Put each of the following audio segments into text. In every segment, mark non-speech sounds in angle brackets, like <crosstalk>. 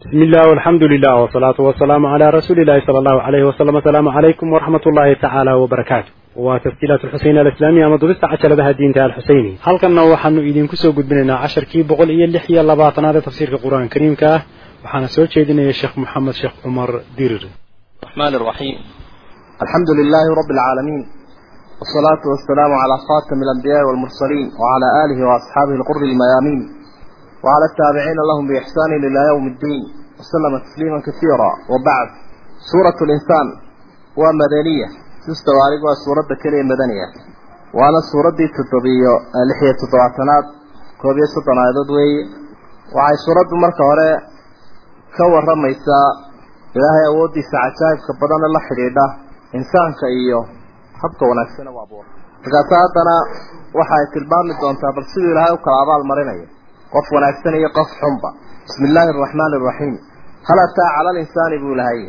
بسم الله والحمد لله والصلاة والسلام على رسول الله صلى الله عليه وسلم السلام عليكم ورحمة الله تعالى وبركاته وتسجيلات الحسين الإسلامية مدرسة عشر لها الدين تعالى الحسيني هل كنا وحن إذن كسو قد بننا عشر كي بقول إيا اللحية لباطنا هذا تفسير القرآن الكريم كاه وحنا سوى شيدنا يا شيخ محمد شيخ عمر ديرر الرحمن الرحيم الحمد لله رب العالمين والصلاة والسلام على خاتم الأنبياء والمرسلين وعلى آله وأصحابه القر الميامين وعلى التابعين لهم بإحسان إلى يوم الدين وسلم تسليما كثيرا وبعد سورة الإنسان ومدنية تستوى عليك سورة كلمة مدنية وأنا سورة دي تطبيع لحية تطبعتنات كوبية سلطان عددوي وعي سورة مركة وراء كور رميسا إلهي أودي ساعتايف كبضان الله حريدا إنسان كأيو habka wanaagsan waa boor markaas haddana waxa ay tilmaami doontaa bal siduu qof wanaagsan iyo qof xunba. Bismi illaahi araxmaani araxiim hal ataa cala alinsaani buu ilahay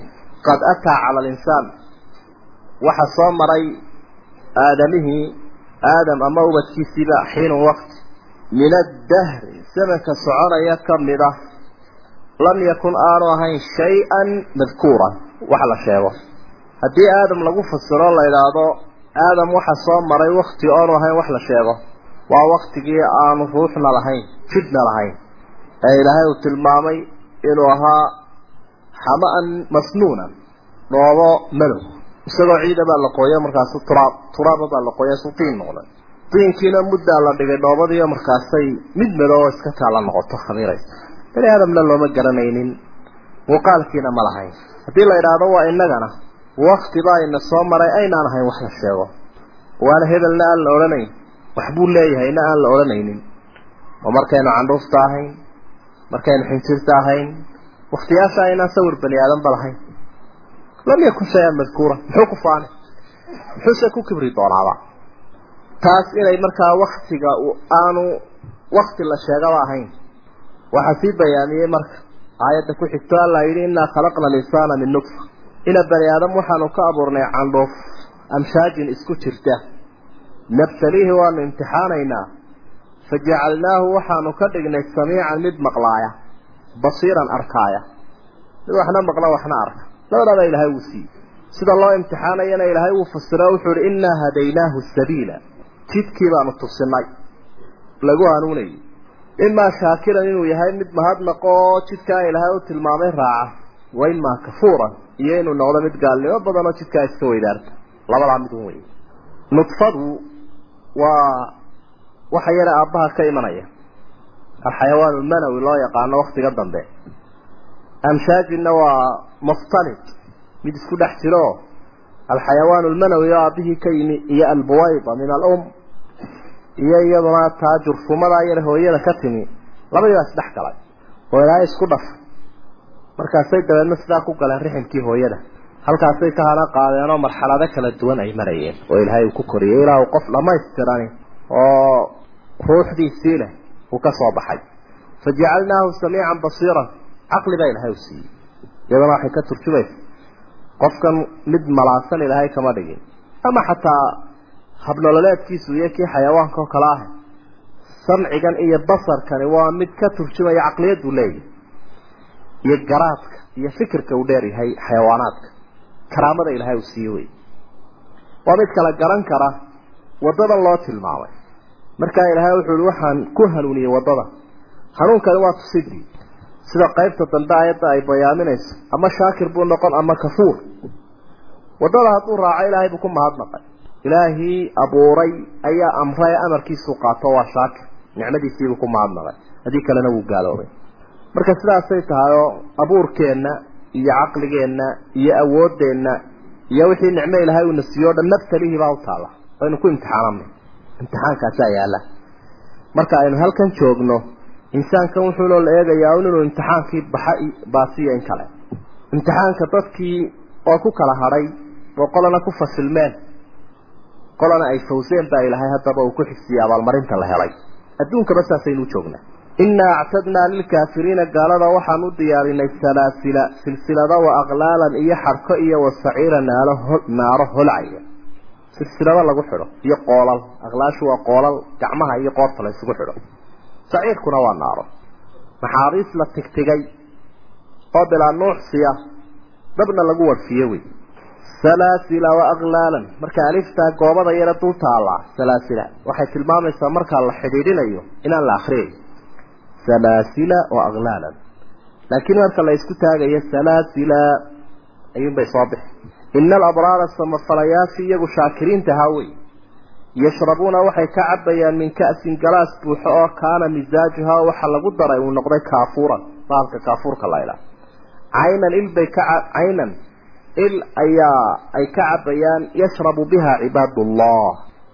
qad ataa cala alinsaan. Waxa soo maray aadamihii aadam ama ubadkiisiiba xiinun waqti min addahri zamanka soconaya ka mid ah. Lam yakun aanu ahayn shay-an madkuuran wax la sheego. Haddii aadam lagu fasiro la idhaahdo aadam waxa soo maray wakti oonu ahayn wax la sheego waa waktigii aanu ruuxna lahayn jidhna lahayn. Ee ilaahay uu tilmaamay inuu ahaa xama-an masnuunan dhoobo madow isagoo ciida baa la qooyo markaasu turaab turaaba baa la qooya su tiin noqday. Tiinkiina muddaa la dhigay dhoobadiiyo markaasay mid madow oo iska taala noqoto khamiiraysa bani aadamna looma garanaynin muuqaalkiina ma lahayn. Haddii la idhaahdo waa innagana wakti baa ina soo maray aynaan ahayn wax la sheego. Waana hebelna aan la odhanayn waxbuu leeyahayna aan la odhanaynin. Oo markaynu candhuufta ahayn markaynu xinjirta ahayn waktiyaasha aynaan sawir bani aadanba lahayn. Lam yakun shay-an madkuura muxuu ku faanay? Muxuuse ku kibri doonaaba? Taas inay markaa waktiga aanu wakti la sheegaba ahayn. Waxaa sii bayaamiyey marka aayadda ku xigto alla yidhi innaa khalaqna alinsaana min nutfa ina bani aadam waxaanu ka abuurnay candhoof amshaajin isku jirta nabtaliihi waanu imtixaanaynaa. Fajacalnaahu waxaanu ka dhignay samiican mid maqlaaya basiiran arkaaya. Mid waxna maqla waxna arka. Labadaba ilaahay wuu siiyey. Sida loo imtixaanayana ilaahay wuu fasiro wuxuu ihi innaa hadaynaahu sabiila. Jidkii baanu tusinay. Lagu hanuunayay imaa shaakiran inuu yahay mid mahadnaqoo jidkaa ilaahay u tilmaamay raaca. Wa imaa kafuuran iyo inuu noqdo mid gaalnimo badan oo jidkaa iska weydaarta. Labadaa mid un wey nudfadu waa waxa yare aabbaha ka imanaya. Alxayawaan ulmanawi loo yaqaano waktiga dambe. Amshaajinna waa muftalid. Mid isku dhex jiro. Alxayawaan ulmanawi oo aabbihii ka yimi iyo albuwayda min alum iyo iyaduna taa jurfumadaa yare hooyada ka timi. Labadii baa isdhex galay. Oo ilaahay isku dhaf. Markaasay dabeedna sidaa ku galeen riximkii hooyada halkaasay ka hana qaadeenoo marxalado kala duwan ay marayeen oo ilaahay uu ku koriyey. Ilaa uu qof dhammaystirani oo ruuxdiisii leh uu ka soo baxay. Fajacalnaahu samiican basiiran. Caqli baa ilaahay u siiyey. Iyadana waxay ka turjumaysa qofkan mid malaasan ilaahay kama dhigin. Ama xataa habnololeedkiisu iyo kii xayawaanka oo kale ah samcigan iyo basarkani waa mid ka turjumaya caqliyaduu leeyahy iyo garaadka iyo fikirka uu dheer yahay xayawaanaadka karaamada ilaahay uu siiye wey waa mid kala garan kara waddadan loo tilmaamay. Markaa ilaahay wuxuu ihi waxaan ku hanuuniyey waddada. Hanuunkani waa tusidii sida qaybta dambe ayadda ay bayaaminayso ama shaakir buu noqon ama kafuur. Waddada hadduu raaco ilaahay buu ku mahadnaqay. Ilaahii abuuray ayaa amray amarkiisuu qaato waa shaakir. Nicmadiisiibuu ku mahadnaqay. Haddii kalena wuu gaaloobay. Marka sidaasay tahay oo abuurkeenna iyo caqligeenna iyo awooddeenna iyo wixii nicmo ilaahay uuna siiyo o dhan nabtalihii baa u taalla. Aynu ku imtixaananay. Imtixaankaasaa yaalla. Marka aynu halkan joogno insaankan wuxuunoo la eegayaa inuu imtixaankii baxa baasiyo in kale. Imtixaanka dadkii oo ku kala hadhay oo qolana ku fasilmeen qolana ay fawseen baa ilaahay haddaba uu ku xigsiiyey abaalmarinta la helay. Adduunkaba saasaynu u joognaa innaa actadnaa lilkaafiriina gaalada waxaan u diyaarinay salaasila silsilado wa aqlaalan iyo xarko iyo wasaciira naaro holcaya silsilado lagu xidho iyo qoolal aqlaashu waa qoolal gacmaha iyo qoorta la isugu xidho saciirkuna waa naaro maxaabiis la tigtigay oo bilaa nuuxsiya dabna lagu warfiyo wey salaasila wa aklaalan marka aliftaa goobada yara dul taallaa salaasila waxay tilmaamaysaa markaa la xidhiidhinayo inaan la akriyayo salaasila wa aklaalan laakiin marka la isku taagayo salaasila ayuunbay soo bixi. Ina alabraara samafalayaasha iyagu shaakiriintahaa wey yashrabuuna waxay ka cabayaan min ka'sin galaas buuxo oo kaana misaajuhaa waxa lagu daray uu noqday kaafuuran. Baalka kaafuurka la ydhaha caynan il bay ka caynan il ayaa ay ka cabayaan yashrabu biha cibaadullah.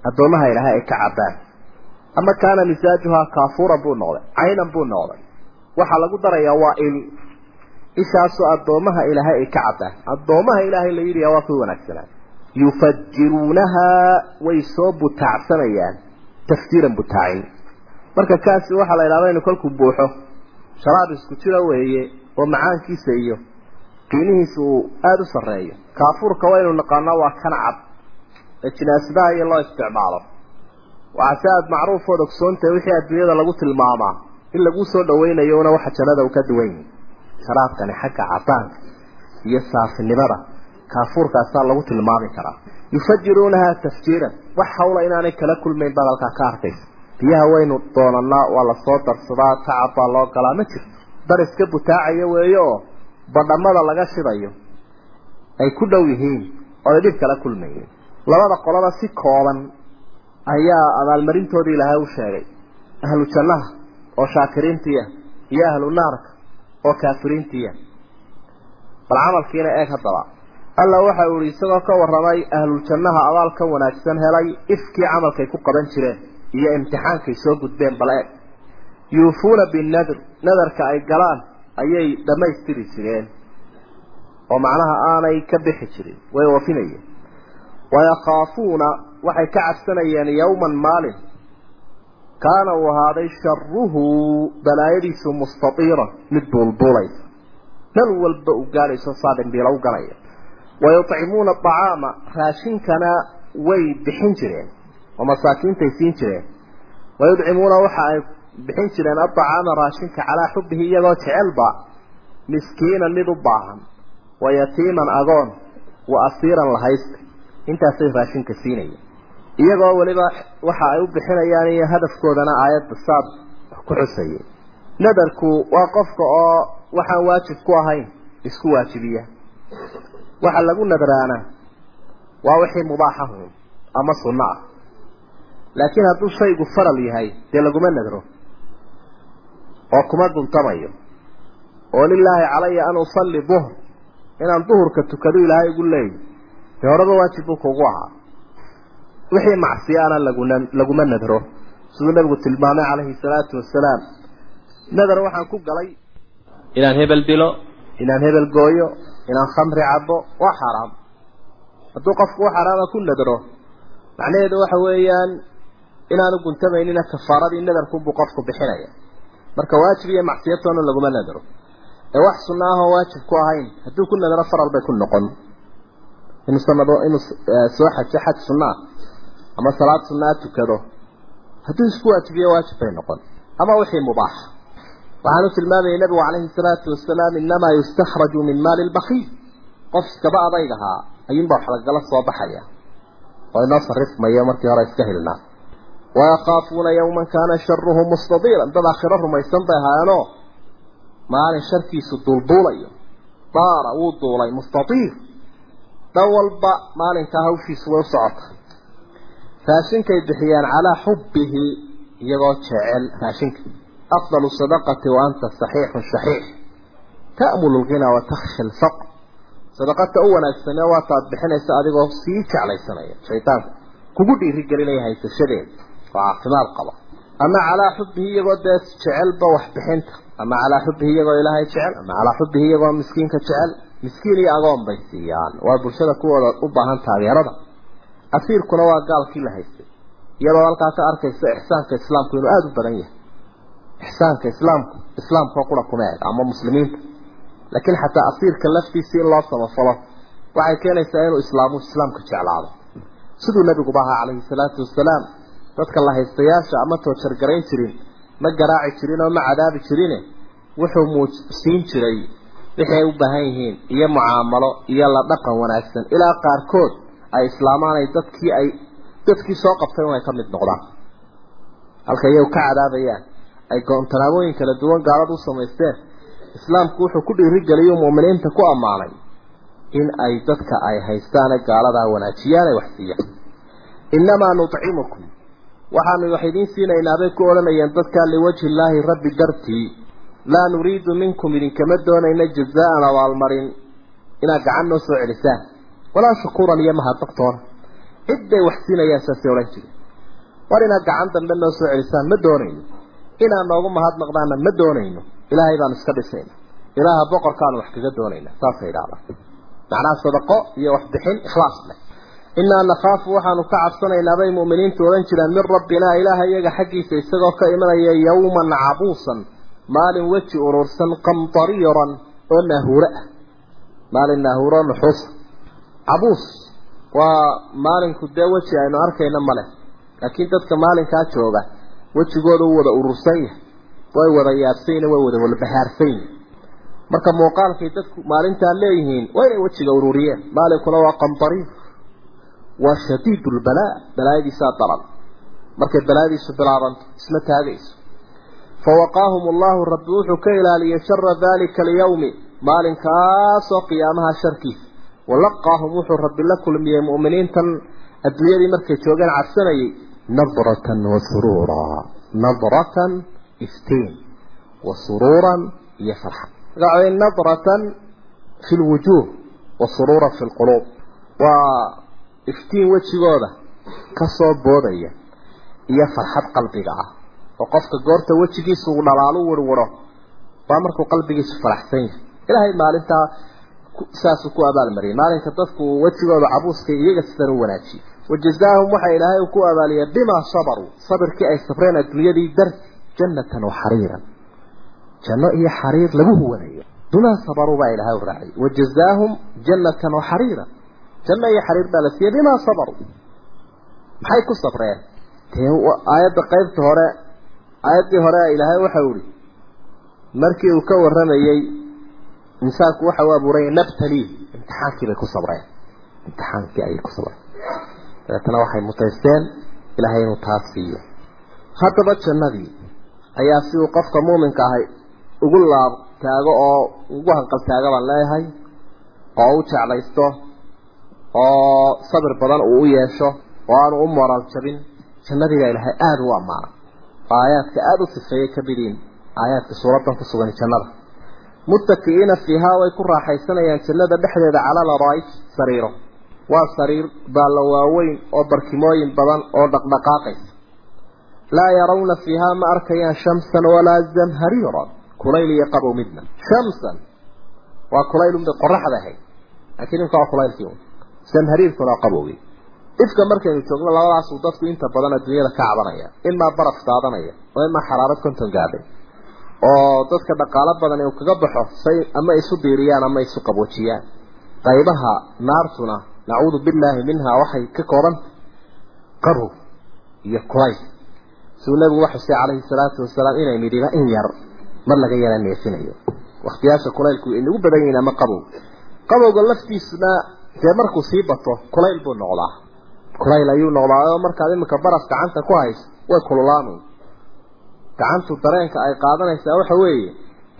Addoomaha ilaahay ay ka cabaan ama kaana misaajuhaa kaafuuran buu noqday caynan buu noqday. Waxaa lagu darayaa waa il ishaasoo addoomaha ilaahay ay ka cabaan addoomaha ilaahay la yidhi waa kuwi wanaagsanaa. Yufajiruunahaa way soo butaacsanayaan. Tafjiiran butaacin. Marka kaasi waxaa la idhahdaa inu kolkuu buuxo sharaab isku jiro weeye oo macaankiisa iyo qiimihiisa uu aada u sarreeyo. Kaafuurka waynu naqaanaa waa kan cad ee jinaasadaha iyo loo isticmaalo waxaa si aada macruufood ogsoontahay wixii adduunyada lagu tilmaamaa in laguu soo dhawaynayo una waxa jannada uu ka duwan yahay sharaabkani xagga cadaanka iyo saafinimada kaafuurkaasaa lagu tilmaami karaa. Yufajiruunahaa tafjiiran. Wax hawla inaanay kala kulmayn baad halkaa ka arkaysa biyaha waynu doonanaa waa la soo darsadaa tacab baa loo galaa. Ma jirto. Dar iska butaacaya weeye oo badhamada laga shidayo. Ay ku dhow yihiin ooay dhib kala kulmayeen labada qolaba si kooban ayaa abaalmarintoodii ilaahay u sheegay ahlu jannaha oo shaakiriintiiah iyo ahlu naarka oo kaafiriintiiah bal camalkiina eeg haddaba alla waxa uu yihi isagoo ka warramay ahluljannaha abaal ka wanaagsan helay ifkii camalkay ku qaban jireen iyo imtixaankay soo gudbeen bal eeg. Yuufuuna binadr nadarka ay galaan ayay dhammaystiri jireen. Oo macnaha aanay ka bixi jirin way oofinayeen wayakhaafuuna waxay ka cabsanayeen yowman maalin. Kaana uu ahaaday sharuhu balaayadiisu mustatiira mid duulduulaysa meel walba u gaadhayso saa dhimbiila u galaya wayucimuuna acaama raashinkana way bixin jireen oo masaakiintay siin jireen. Wayudcimuuna waxa ay bixin jireen aacaama raashinka calaa xubbihi iyagoo jecelba miskiinan mid u baahan wa yatiiman agoon wa asiiran lahaysta intaasay raashinka siinayeen iyagoo weliba waxa ay u bixinayaan iyo hadafkoodana aayadda saad ku xusayay nadarku waa qofka oo waxaan waajib ku ahayn isku waajibiya. Waxa lagu nadraana waa wixii mubaaxahun ama sunno ah. Laakiin hadduu shaygu faral yahay dee laguma nadro oo kuma guntamayo oo lilaahi calaya an usalli duhr inaan duhurka tukado ilaahay igu leeyahy dee horeba waajib buu kugu ahaa wixii macsiyaana laguna laguma nadro. Siduu nabigu tilmaamay calayhi salaatu wasalaam nadar waxaan ku galay inaan hebel dilo inaan hebel gooyo inaan khamri cabo waa xaaraam hadduu qofku u xaraama ku nadro macnaheedu waxa weeyaan inaanu guntamaynina kafaaradii nadarkunbuu qofku bixinaya. Marka waajib iyo macsiyatoona laguma nadro. Ee wax sunna ahoo waajib ku ahayn hadduu ku nadro faral bay ku noqon. Inuu sanado inuu soo xajo xaj sunna ama salaad sunnaa tukado hadduu isku waajibiyo waajib bay noqon. Ama wixii mubaax. Waxaanu tilmaamayay nabigu calayhi salaatu wasalaam inamaa yustakhraju min maali lbakiil qof iskaba adayg ahaa ayuunbaa wax lagala soo baxaya. Oo inoo sarifmayo markii hore iska hilnaa wayakaafuuna yawman kaana sharuhu mustadiiran. Dad aakhiro rumaysan bay ahaayeenoo maalin sharkiisu duulduulayo. Daara wuu duulay mustadiir. Dhan walba maalinkaa hawshiisu way u socota raashinkay bixiyaan calaa xubbihi iyagoo jecel raashinka. Afdalu sadaqati wa anta saxiixun shaxiix. Ta'mulu lghinaa wa takhsha alfaqr. Sadaqata u wanaagsane waataad bixinaysa adigoo sii jeclaysanaya shaydaanku kugu dhiirigelinaya haysashadeeda oo caafimaad qaba. Ama calaa xubbihi iyagoo dee jecelba wax bixinta. Ama calaa xubbihi iyagoo ilaahay jecel. Ama calaa xubbihi iyagoo miskiinka jecel. Miskiin iyo agoon bay siiyaan. Waa bulshada kuwooda u baahan taageerada asiirkuna waa gaalkii la haystay. Iyadoo halkaa ka arkaysa ixsaanka islaamku inuu aada u badan yahay. Ixsaanka islaamku islaamkao qura kuma eg ama muslimiinta. Laakiin xataa asiirka laftiisa in loo samafalo waxay keenaysaa inuu islaamu islaamka jeclaado. Siduu nabiguba ahaa calayhi salaatu wasalaam dadka la haystayaasha ama toojargarayn jirin ma garaaci jirin oo ma cadaabi jirine wuxuu muusiin jiray wixii ay u baahan yihiin iyo mucaamalo iyo la dhaqan wanaagsan. Ilaa qaarkood ay islaamaan ay dadkii ay dadkii soo qabtay inay ka mid noqdaan halka iyagu ka cadaabayaan ay goon-tanaabooyin kala duwan gaalada u samaysteen islaamku wuxuu ku dhiirigeliyay mu'miniinta ku ammaanay in ay dadka ay haystaan gaaladaa wanaajiyaan ay wax siiyaan. Innamaa nutcimukum. Waxaanu wax idiin siinaynaa bay ku odhanayeen dadkaa liwajhi illaahi rabbi dartii laa nuriidu minkum idinkama doonayna jazaan abaalmarin inaad gacan noo soo celisaan walaa shukuuran iyo mahadnaqtoona cid bay wax siinayaan saasay odhan jire war inaad gacan dambe noo soo celisaan ma doonayno. Inaad noogu mahadnaqdaana ma doonayno. Ilaahay baanu iska dhisayna ilaaha boqorkaanu wax kaga doonayna saasay idhahdaan. Macnaha sadaqo iyo waxbixin ikhlaas leh. Innaa nakhaafu waxaanu ka cabsanaynaa bay mu'miniintu odhan jireen min rabbinaa ilaaha iyaga xaggiisa isagoo ka imanaya yawman cabuusan maalin weji urursan qamtariiran oo naahuuro ah. Maalin naahuuro nuxuusa cabuus waa maalinku dee weji aynu arkayna male laakiin dadka maalinkaa jooga wejigooda u wada urursan yahay way wada yaabsayna way wada walbahaarsayn. Marka muuqaalkay dadku maalintaa leeyihiin waa inay wejiga ururiyeen. Maalinkuna waa qamtariir waa shadiid lbalaa balaayadiisaa daran. Markay balaayadiisu bilaabanto isma taagayso. Fawaqaahum allahu rabbi wuxuu ka ilaaliyey shara dalika alyawmi maalinkaasoo qiyaamaha sharkiisa walaqaahum wuxuu rabbi la kulmiyey mu'miniintan adduunyadii markay joogeen cabsanayay nadratan wa suruura nadratan iftiin wa suruuran iyo farxad magaca nadratan fi lwujuuh wa suruuran fi lquluub waa iftiin wejigooda ka soo boodaya iyo farxad qalbiga ah oo qofka goorta wejigiisu uu dhalaalu wirwiro waa markuu qalbigiisu faraxsan yahay. Ilaahay maalintaa saasuu ku abaalmariyay maalinka dadku wejigooda cabuuska iyaga sidan u wanaajiyey wajazaahum waxa ilaahay ku abaaliyay bimaa sabaruu sabirkii ay sabreen adduunyadii darti jannatan wa xariiran janno iyo xariir lagu huwanayo bimaa sabaruu baa ilaahay u raaciyay wajazaahum jannatan wa xariiran janno iyo xariir baa la siiyey bimaa sabaruu maxay ku sabreen? Dee aayadda qaybta hore aayaddii hore ilaahay waxau ihi markii uu ka warramayey insaanku waxa uu abuuray nabtaliih imtixaankii bay ku sabreen. Imtixaankii ayay ku sabreen. Dabeetana waxay mutaysteen ilaahay inuu taas siiyo. Haddaba jannadii ayaa si uu qofka muuminka ahay ugu laab taago oo ugu hanqal taaga baan leeyahay oo u jeclaysto oo sabir badan uu u yeesho oo aanu u moraal jabin. Jannadii baa ilaahay aada u ammaanay aayaadka aada u sifeeyey ka midiin aayaadka suuradan ku sugan jannada fiihaa way ku raaxaysanayaan jannada dhexdeeda calaa laraa'ik sariiro. Waa sariir baalla waaweyn oo barkimooyin badan oo dhaqdhaqaaqaysa. Laa yarawna fiihaa ma arkayaan shamsan walaa zamhariiran kulayl iyo qabow midna. Shamsan waa kulaylunbay qoraxda ahayd laakiin imka waa kulaylkii un zamhariirkuna waa ifka markaynu joogno labadaasuu dadku inta badan adduunyada ka cabanaya imaa baraf qaadanaya oo imaa xaraarad konton gaadhay oo dadka dhaqaalo badan uu kaga baxo say ama isu diiriyaan ama isu qaboojiyaan. Qaybaha naartuna nacuudu billaahi minha waxay ka kooban qabow iyo kulayl siduu nabigu waxusay calayhi salaatu wasalaam inay midhiba in yar mar laga yara neefinayo wakhtiyaasha kulaylku inagu badan yihiin ama qabow. Qabowga laftiisuna dee markuu sii bato kulayl buu noqdaa. Kulayl ayuu noqdaa oo markaad iminka baraf gacanta ku hayso way kululaanu gacantu dareenka ay qaadanaysaa waxa weeye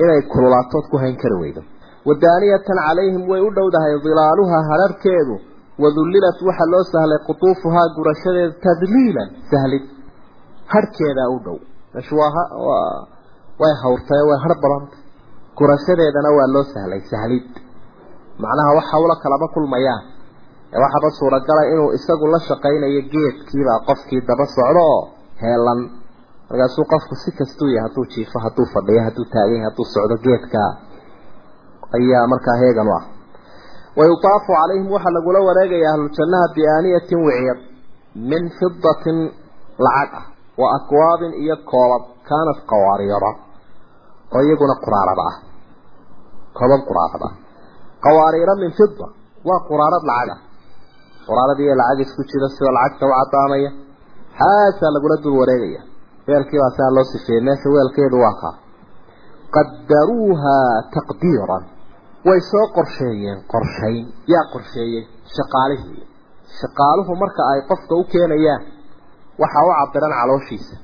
inay kululaatood ku hayn kari weydo. Wadaaniyatan calayhim way u dhowdahay dilaaluhaa hararkeedu. Wadullilat waxa loo sahlay qutuufuhaa gurashadeeda tadliilan sahlid. Harhkeedaa u dhow. Meeshu waa way hawrtay way har badantay gurashadeedana waa loo sahlay sahlid. Macnaha wax hawlo kalama kulmayaan. Ee waxaba suuragala inuu isagu la shaqaynayo geedkiibaa qofkii daba socdo oo heelan markaasuu qofku si kastuu yahay hadduu jiifo hadduu fadhiyo hadduu taagan hadduu socdo geedka ayaa markaa heegan u ah. Wayutaafu calayhim waxaa lagula wareegaya ahlujannaha biaaniyatin wiciyad min fidatin lacag ah wa akwaabin iyo koobab kaanat qawaariira oo iyaguna quraarada ah koobab quraarada ah. Qawaariira min fida waa quraarad lacag ah. Quraarad iyo lacag isku jira sida lacagta u cadaanaya xaasaa lagula dul wareegaya sifeeyey. Meesha weelkeedu waa kaa qadaruuha taqdiiran. Way soo qorsheeyeen qorshayn yaa qorsheeyey shaqaalihii. Shaqaaluhu marka ay qofka u keenayaan waxa u cabiran calooshiisa.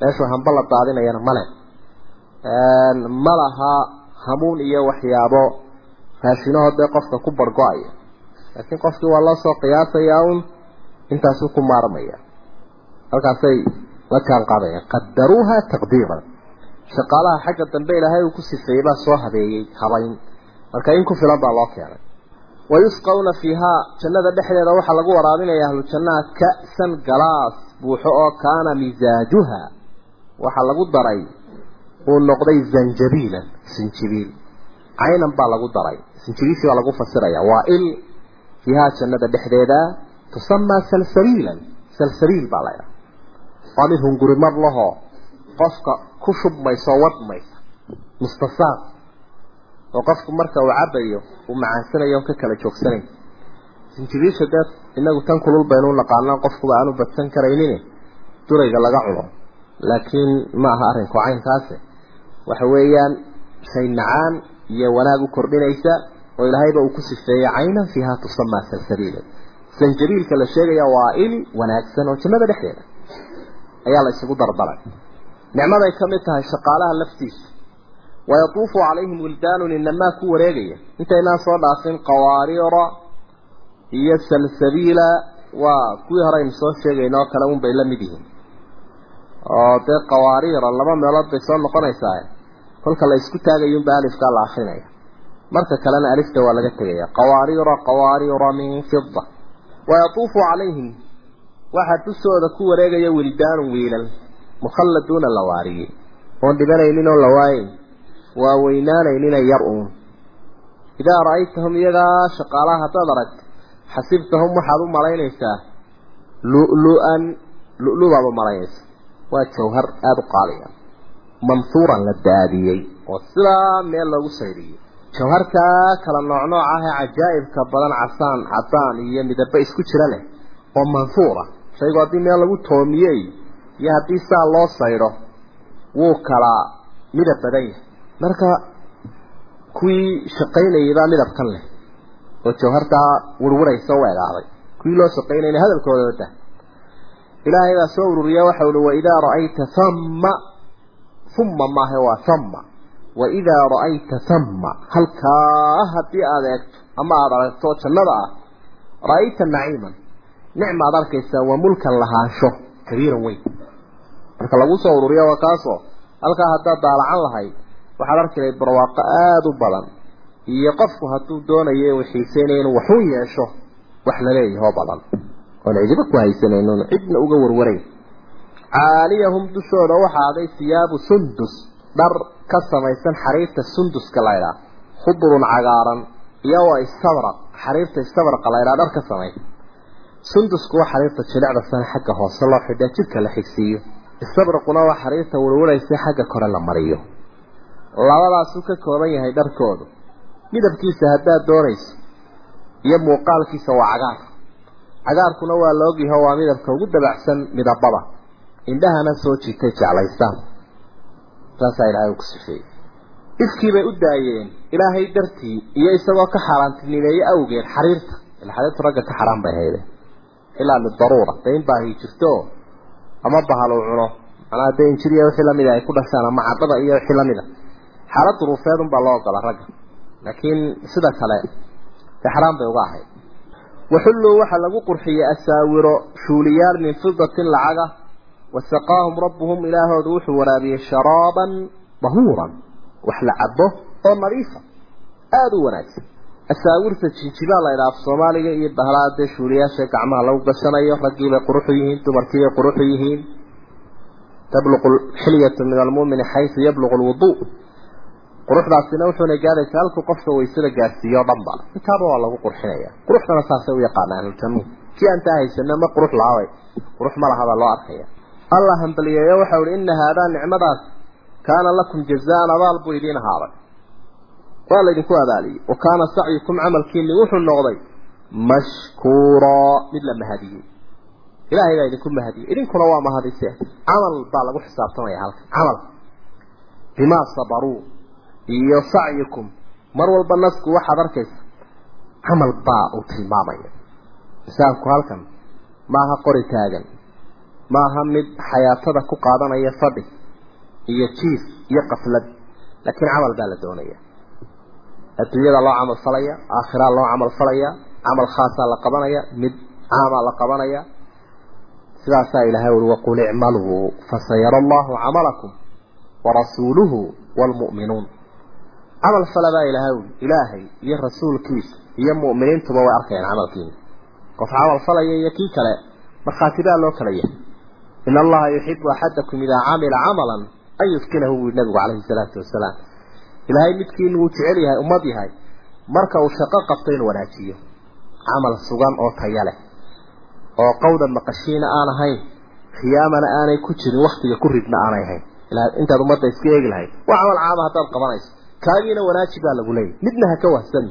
Meeshuu hamba la daadinayana male ma laha hamuun iyo waxyaabo. Raashinahood dee qofka ku bargo-aya laakiin qofkii waa loo soo qiyaasayaa un intaasuu ku maarmaya. Halkaasay la jaan qaadayaan qadaruuha taqdiiran. Shaqaalaha xagga dambe ilaahay uu ku sifeeyey baa soo habeeyey habayn. Marka in ku filan baa loo keenay. Wayusqawna fiihaa jannada dhexdeeda waxaa lagu waraabinaya ahlu jannaha ka'san galaas buuxo oo kaana misaajuha waxaa lagu daray uu noqday zanjabiilan sinjibiil. Caynan baa lagu daray. Sinjibiishii baa lagu fasiraya. Waa il fiihaa jannada dhexdeeda tusamaa salsabiilan salsabiil baa laydhaha waa mid hungurimad lahoo qofka ku shubmaysa oo wadmaysa mustasaaq oo qofku marka uu cabayo uu macaansanayo ka kala joogsanayn. Sinjibiisha dee inagu tan kulul baynu naqaanaa qofkuba aanu badsan karaynin durayga laga cuno. Laakiin ma aha arrinku caynkaase waxa weeyaan shay macaan iyo wanaag u kordhinaysa oo ilaahayba uu ku sifeeyey caynan fiiha tusamaa salsabiila sanjabiilka la sheegaya waa il wanaagsan oo jannada dhexdeeda ayaa la isugu dardaray. Nicmaday ka mid tahay shaqaalaha laftiisa. Wayatuufu calayhim wildaanun inamaa ku wareegaya. Intaynaan soo dhaafin qawaariira iyo salsabiila waa kuwii hore aynu soo sheegayna oo kale un bay la mid yihiin. Oo dee qawaariira laba meelood bay soo noqonaysaa. Kolka la isku taagayunba alifkaa la akrinaya marka kalena alifta waa laga tegaya qawaariira qawaariira min fida wayatuufu calayhim waxaa dushooda ku wareegaya wildaanun wiilal mukhalladuuna la waariyey oon dhibanaynin oo la waayeyn waa yar uun. Idaa ra'aytahum iyagaa shaqaalaha haddaad aragto xasibtahum waxaad u malaynaysaa. Lu-lu-an lu-lu baad u malaynaysa. Waa jawhar aada u qaaliya manhuuran la daadiyey oo sidaa meel loogu saydhiyey jawharkaa kala nooc nooc ah ee cajaa'ibka badan casaan cadaan iyo midabo isku jira leh oo manhuura shaygu haddii meel lagu toomiyey iyo haddii saa loo saydho wuu kala midab badan yahay marka kuwii shaqaynayay baa midabkan leh oo jawhartaa warwaraysa u egaaday kuwii loo shaqaynayna hadalkooda wada ilaahay baa soo ururiya waxa uhi waidaa ra'ayta hamma humma maahe waa hamma waidaa ra'ayta hamma halkaa haddii aada eegto ama aada aragto jannada ah ra'ayta naciiman nicma aad arkaysaa waa mulkan lahaansho. Kabiiran weyn. Marka lagu soo ururiya waa kaasoo halkaa haddaad daalacan lahayd waxaad arki lahayd barwaaqo aada u badan. Iyo qofku hadduu doonayo uu xiiseynaya inuu waxu yeesho wax laleeyahoo badan. Oon cidiba ku haysanaynon cidna uga warwarayn. Caaliyahum dushooda waxaa aday siyaabu sundus. Dhar ka samaysan xariirta sunduska laydhaa khudrun cagaaran. Iyo wa istabraq. Xariirta istabraqa laydhaa dhar ka samaysan sundusku waa xariirta jilicda sana xagga hoose loo xidha jidhka la xigsiiyo. Istabraquna waa xariirta warwaraysa xagga kore la mariyo. Labadaasuu ka kooban yahay dharkoodu. Midabkiisa haddaad doonayso iyo muuqaalkiisa waa cagaar. Cagaarkuna waa la waa midabka ugu dabacsan midabada. Indhahana soo jiitay jeclaystaan. Saasaa ilaahay uu ku sifeeyey. Ifkii bay u daayeen ilaahay dartii iyo isagoo ka xaaraantinimeeye awgeed xariirta. Ila xariirtu ragga ka xaraan bay hayde ilaa lidaruura in baahi jirto ama bahal uu cuno manaa dee injiriya wixii lamida ay ku dhashaan ama cadada iyo wixii lamida xaalad duruufeed unbaa loo ogola ragga laakiin sida kale dee xaraan bay uga ahayd waxulluu waxaa lagu qurxiyey asaawiro shuuliyaal min fidatin lacaga wasaqaahum rabbuhum ilaahoodu wuxuu waraabiyey sharaaban dahuuran wax oo nadiifa aada u wanaagsan asaawirta jinjibaa la idhaaf soomaaliga iyo bahlaha dee shuuliyaasha gacmaha lagu gashanayo raggiibay quruxu yihiin dumarkiibay quruxu yihiin. Tabluqu xilyatu min almu'mini xaysu yabluqu lwuduu quruxdaasina wuxuuna gaadaysaa halkuu qofka waysada gaarsiiyo o dhan ba. Intaaba waa lagu qurxinaya. Quruxdana saasay u yaqaanaan ahluljannuun kii aan taa ma qurux lahabay qurux ma lahabaa loo arkaya. Allah hambaliyeeyo waxau ihi ina haadaa nicmadaas kaana lakum jazaan abaal buu idiin ahaaday waa laydinku abaaliyey wa kaana sacyukum camalkiini wuxuu noqday mashkuuraa mid la mahadiyey. Ilaahay baa idinku mahadiyey. Idinkuna waa mahadiseen camal baa lagu xisaabtamaya halkan. Camal. Bimaa sabaruu iyo sacyukum mar walba nasku waxaad arkaysa camal baa uu tilmaamaya. Insaanku halkan maaha qori taagan. Maaha mid xayaatada ku qaadanaya fadhi iyo jiif iyo qaflad. Laakiin camal baa la doonaya adduunyada loo camal falaya aakhiraa loo camal falaya camal khaasaa la qabanaya mid caamaa la qabanaya. Sidaasaa ilahay uri waqul icmaluu fasayara allahu camalakum warasuuluhu waalmu'minuun camal fala baa ilahay uri ilaahay iyo rasuulkiisa iyo mu'miniintuba way arkayaan camalkiina. Qof camal falaya iyo kii kale markhaati loo kala yahay. In allaha yuxibu axadakum idaa camila camalan an yuskinahu buu nabigu calayhi salaatu wasalaam ilaahay midkiin wuu jecel yahay ummad yahay. Marka uu shaqo qabto inuu wanaajiyo. Camal sugan oo taya leh. Oo qawda maqashiina aan ahayn khiyaamana aanay ku jirin waktiga ku ridna aanay ahayn. Ilaa intaad ummadda iska eegi lahayd. Waa camal caama haddaad qabanayso. Kaagiina wanaaji baa lagu leeyahy midna ha ka wahsani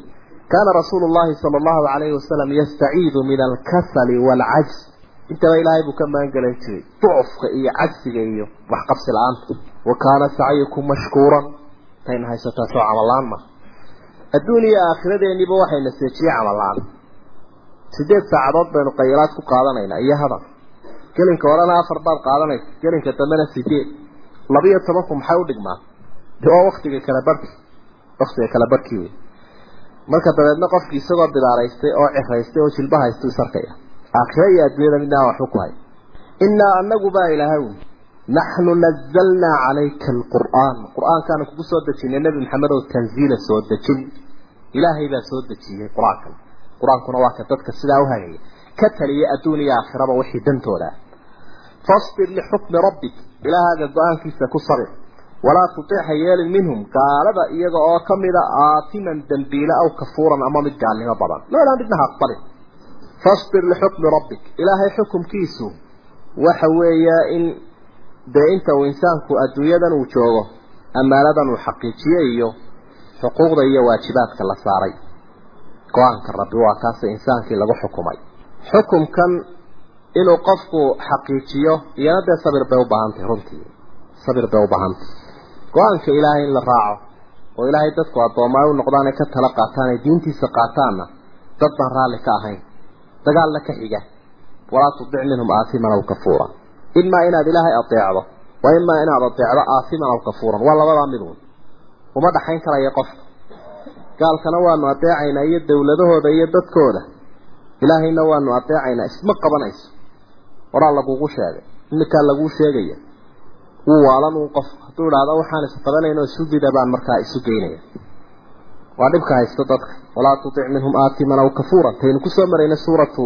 kaana rasuulu llahi sala allahu calayhi wasalam yastaciidu min alkasali waalcajz intaba ilaahay buu ka maangelan jiray. Ducufka iyo cajsiga iyo waxqabsi la'aanta. Wa kaana sacyukum mashkuuran tayna haysataa soo camal-aan ma. Adduun iyo aakhiradeeniiba waxayna seejiyey camal-aan sideed saacadood baynu qaylaad ku qaadanaynaa iyo hadal gelinka horena afar baad qaadanaysa gelinka dambena sideed labiyo tobanku maxay u dhigmaa? De waa waktiga kala barhki waktiga kala barhkii wey marka dabeedna qofkii isagoo bidaaraystay oo ciraystay oo jilba haystu isarkaya aakhira iyo adduunyada midna aan waxba ku hay. Innaa anagu baa ilaahay. wi naxnu nazalnaa calayka alqur'aan qur'aankaanu kugu soo dejinay nebi maxamed oo tanziila soo dejin ilaahay baa soo dejiyey qur'aankan qur'aankuna waa ka dadka sidaa u hagaya ka taliya adduun iyo aakhiraba wixii dantooda fasbir lixukmi rabbik ilaahaaga go'aankiisa ku sabir walaa tutic ha yeelin minhum gaalada iyaga oo kamida aatiman dembiile aw kafuuran ama mid gaalnimo badan loolaan midna ha aqbalin dee inta uu insaanku adduunyadan uu joogo ammaanadan uu xaqiijiye iyo xuquuqda iyo waajibaadka la saaray. Go'aanka rabbi waa kaasa insaankii lagu xukumay. Xukumkan inuu qofku xaqiijiyo iyana dee sabir bay u baahantahy runtii. Sabir bay u baahantay. Go'aanka ilaahay in la raaco oo ilaahay dadku addoomaa u noqdaan ay ka tala qaataan ay diintiisa qaataanna dad baan raalli ka ahayn. Dagaalna ka xiga. Walaa tudic minhum aasiman aw kafuura imaa inaad ilaahay adeecdo wa imaa inaad adeecdo aasiman aw kafuuran waa labadaa mid un uma dhaxayn karaya qofka gaalkana waanu adeecaynaa iyo dowladahooda iyo dadkooda ilaahayna waanu adeecaynaa isma qabanayso horaa lagugu sheegay iminkaa laguu sheegaya wuu waalan uun qof hadduu idhaahdo waxaan isqabanayno isu bida baan markaa isu geynaya waa dhibka haysto dadka walaa tutic minhum aatiman aw kafuuran taynu ku soo marayna suuratu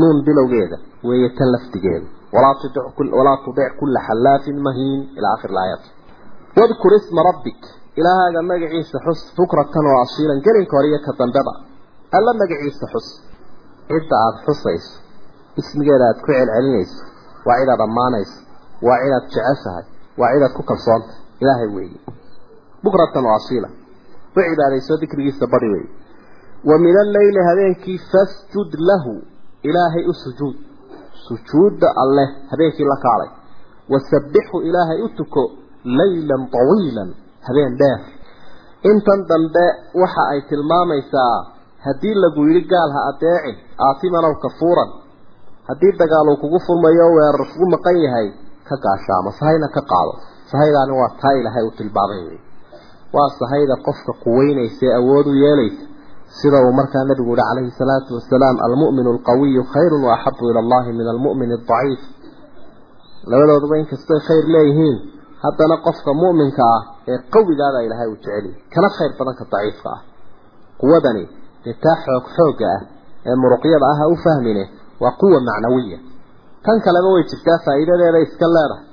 nuun bilowgeeda weeye tan laftigeeda walaa tudic walaa tudic kulla xallaafin mahiin ilaa akhir laayat wadkur isma rabbik ilaahaaga magaciisa xus bukratan oo asiilan gelinka hore iyo ka dambeba alla magaciisa xus cidda aada xusayso ismigeeda aada ku celcelinayso waa cidaad ammaanayso waa cidaad jeceshahay waa cidaad ku kalsoonta ilaahay weeye bukratan oo asiila u cibaadayso dikrigiisa badi weeye wa u sujuudda alleh habeenkii la kaalay. Wasabbixu ilaahay u tuko laylan tawiilan habeen dheer. Intan dambe waxa ay tilmaamaysaa haddii lagu yidhi gaal ha adeecin aatiman aw kafuuran haddii dagaal uu kugu furmayo weerar kugu maqan yahay ka gaashaamo. Sahayna ka qaado. Sahaydaani waa taa ilaahay uu tilmaamay. Wey waa sahayda qofka quweynaysa ee awood u yeelaysa sida uu markaa nabigu yihi calayhi salaatu wasalaam almu'minu alqawiyu khayrun wa axabu ila allahi min almu'min aldaciif labadooduba inkastay khayr leeyihiin. Haddana qofka mu'minka ah ee qawigaada ilaahay uu jeceliy kana khayr badanka daciifka ah. Quwadani dee xoog xoogga ah ee muruqyada ah ha u fahmine waa quwa macnawiya. Tan kaleba way jirtaa faa'iidadeeda iska leedahay.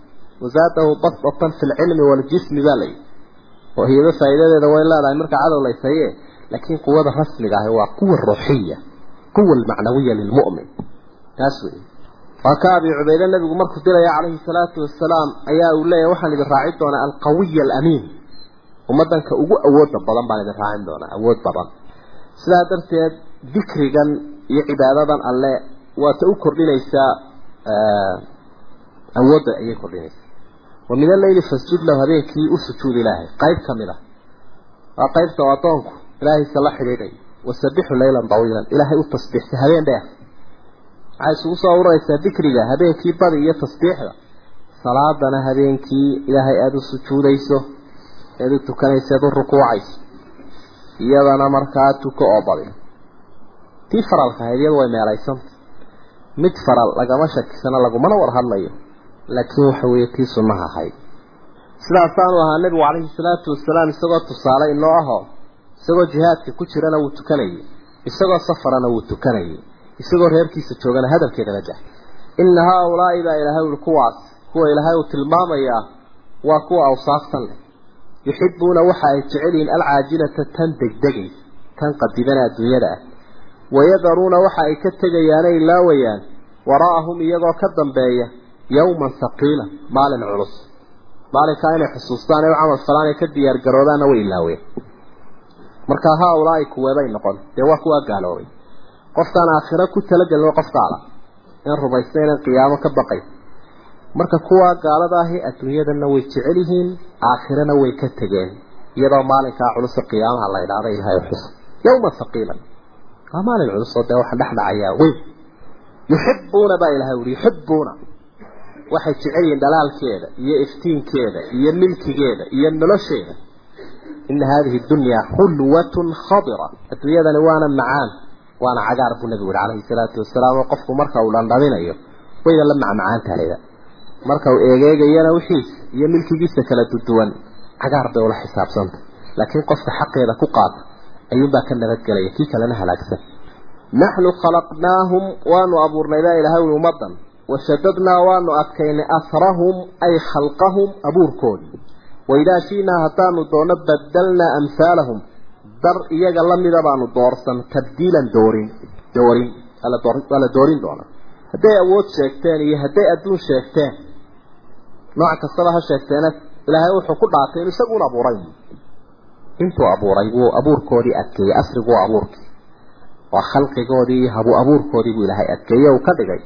Wasaadahu basdatan fi lcilmi waaljismi baa layihi oo hiyado faa'iidadeeda way leedahay. Marka cadow laysaye laakiin quwada rasmiga ahi waa quwa ruuxiya quwa almacnawiya lilmu'min taas wey waa ka abi cubayde nabigu markuu dilaya calayhi salaatu wasalaam ayaa uu leeyahy waxaan idin raacin doonaa alqawiy alamiin. Ummadanka ugu awooda badan baan idin raacin doonaa awood badan. Sidaa darteed dikrigan iyo cibaadadan alle waata u kordhinaysaa awoodda ayay kordhinaysaa. Wa min ilaahay qayb ka mid a waa qaybta oo addoonku ilaahaysa la xidhiidhay. Wasabixu laylan dawiilan ilaahay u tasbiixsa habeen dheer. Waxay isugu soo ururaysaa dikriga habeenkii badi iyo tasbiixda. Salaadana habeenkii ilaahay aada u sujuudayso eed u tukanayso eed u rukuucayso. Iyadana markaa tuko oo badi. Tii faralka ahayd iyadu way meelaysanta mid faral lagama shakisana lagumana war hadlayo laakiin waxa weeye tii sunnaha ahayd sidaasaanu ahaa nebigu calayhi salaatu wasalaam isagoo tusaale inoo ahoo isagoo jihaadka ku jirana wuu tukanayay isagoo safarana wuu tukanayay isagoo reerkiisa joogana hadalkeedala jah inna haa-ulaa'i baa ilaahay ui kuwaas kuwa ilaahay uu tilmaamayaa waa kuwa awsaaftan leh. Yuxibuuna waxa ay jecel yihiin alcaajilata tan degdegaysa tan qadibana adduunyada ah. Wayadaruuna waxa ay ka tegayaanay laawayaan waraa'ahum iyagoo ka dambeeya yowman haqiila maalin culus. Maalinkaa inay xusuustaan ee u camal falaan ee ka diyaar garoobaanna way ilaaween markaa haa-ulaa'i kuweebay noqon. Dee waa kuwaa gaaloobay qofkaan aakhiro ku talagelin qof gaala in rumaysta inaan qiyaamo ka baqay. Marka kuwaa gaalada ahi adduunyadana way jecel yihiin aakhirana way ka tegeen iyadoo maalinkaa culusa qiyaamaha la idhaahda ilahay xus yowman haqiilan waa maalin culus oo dee waxa dhex dhacayaa weyn yuxibuuna baa ilahay uri yuxibuuna waxay jecel yihiin dhalaalkeeda iyo iftiinkeeda iyo milkigeeda iyo nolosheeda ina hadihi dunyaa xulwatun khadira adduunyadani waana macaan waana cagaar buu nabigu yihi calayhi salaatu wasalaam oo qofku marka uu dhandhaminayo wayna la macmacaantahayda marka uu eegeegayana wixiisa iyo milkigiisa kala duduwan cagaar bay ula xisaabsanta laakiin qofka xaqeeda ku qaata ayuunbaa ka nabadgelaya kii kalena halaagsan naxnu khalaqnaahum waanu abuurnay baa ilahay ui ummadan washadadnaa waanu adkaynay asrahum ay khalqahum abuurkoodii waidaa shiinaa haddaanu doono badalnaa amhaalahum dar iyaga lamida baanu doorsan tabdiilan doorin doorin waa la doorin doonaa hadday awood sheegteen iyo hadday adduun sheegteen nooc kastaba ha sheegteena ilaahay wuxuu ku dhaatay inu isaguun abuuray. Intuu abuuray wuu abuurkoodii adkeeyey asriguu abuurkii. Oo khalqigoodii iyo habu abuurkoodii buu ilaahay adkeeyey uu ka dhigay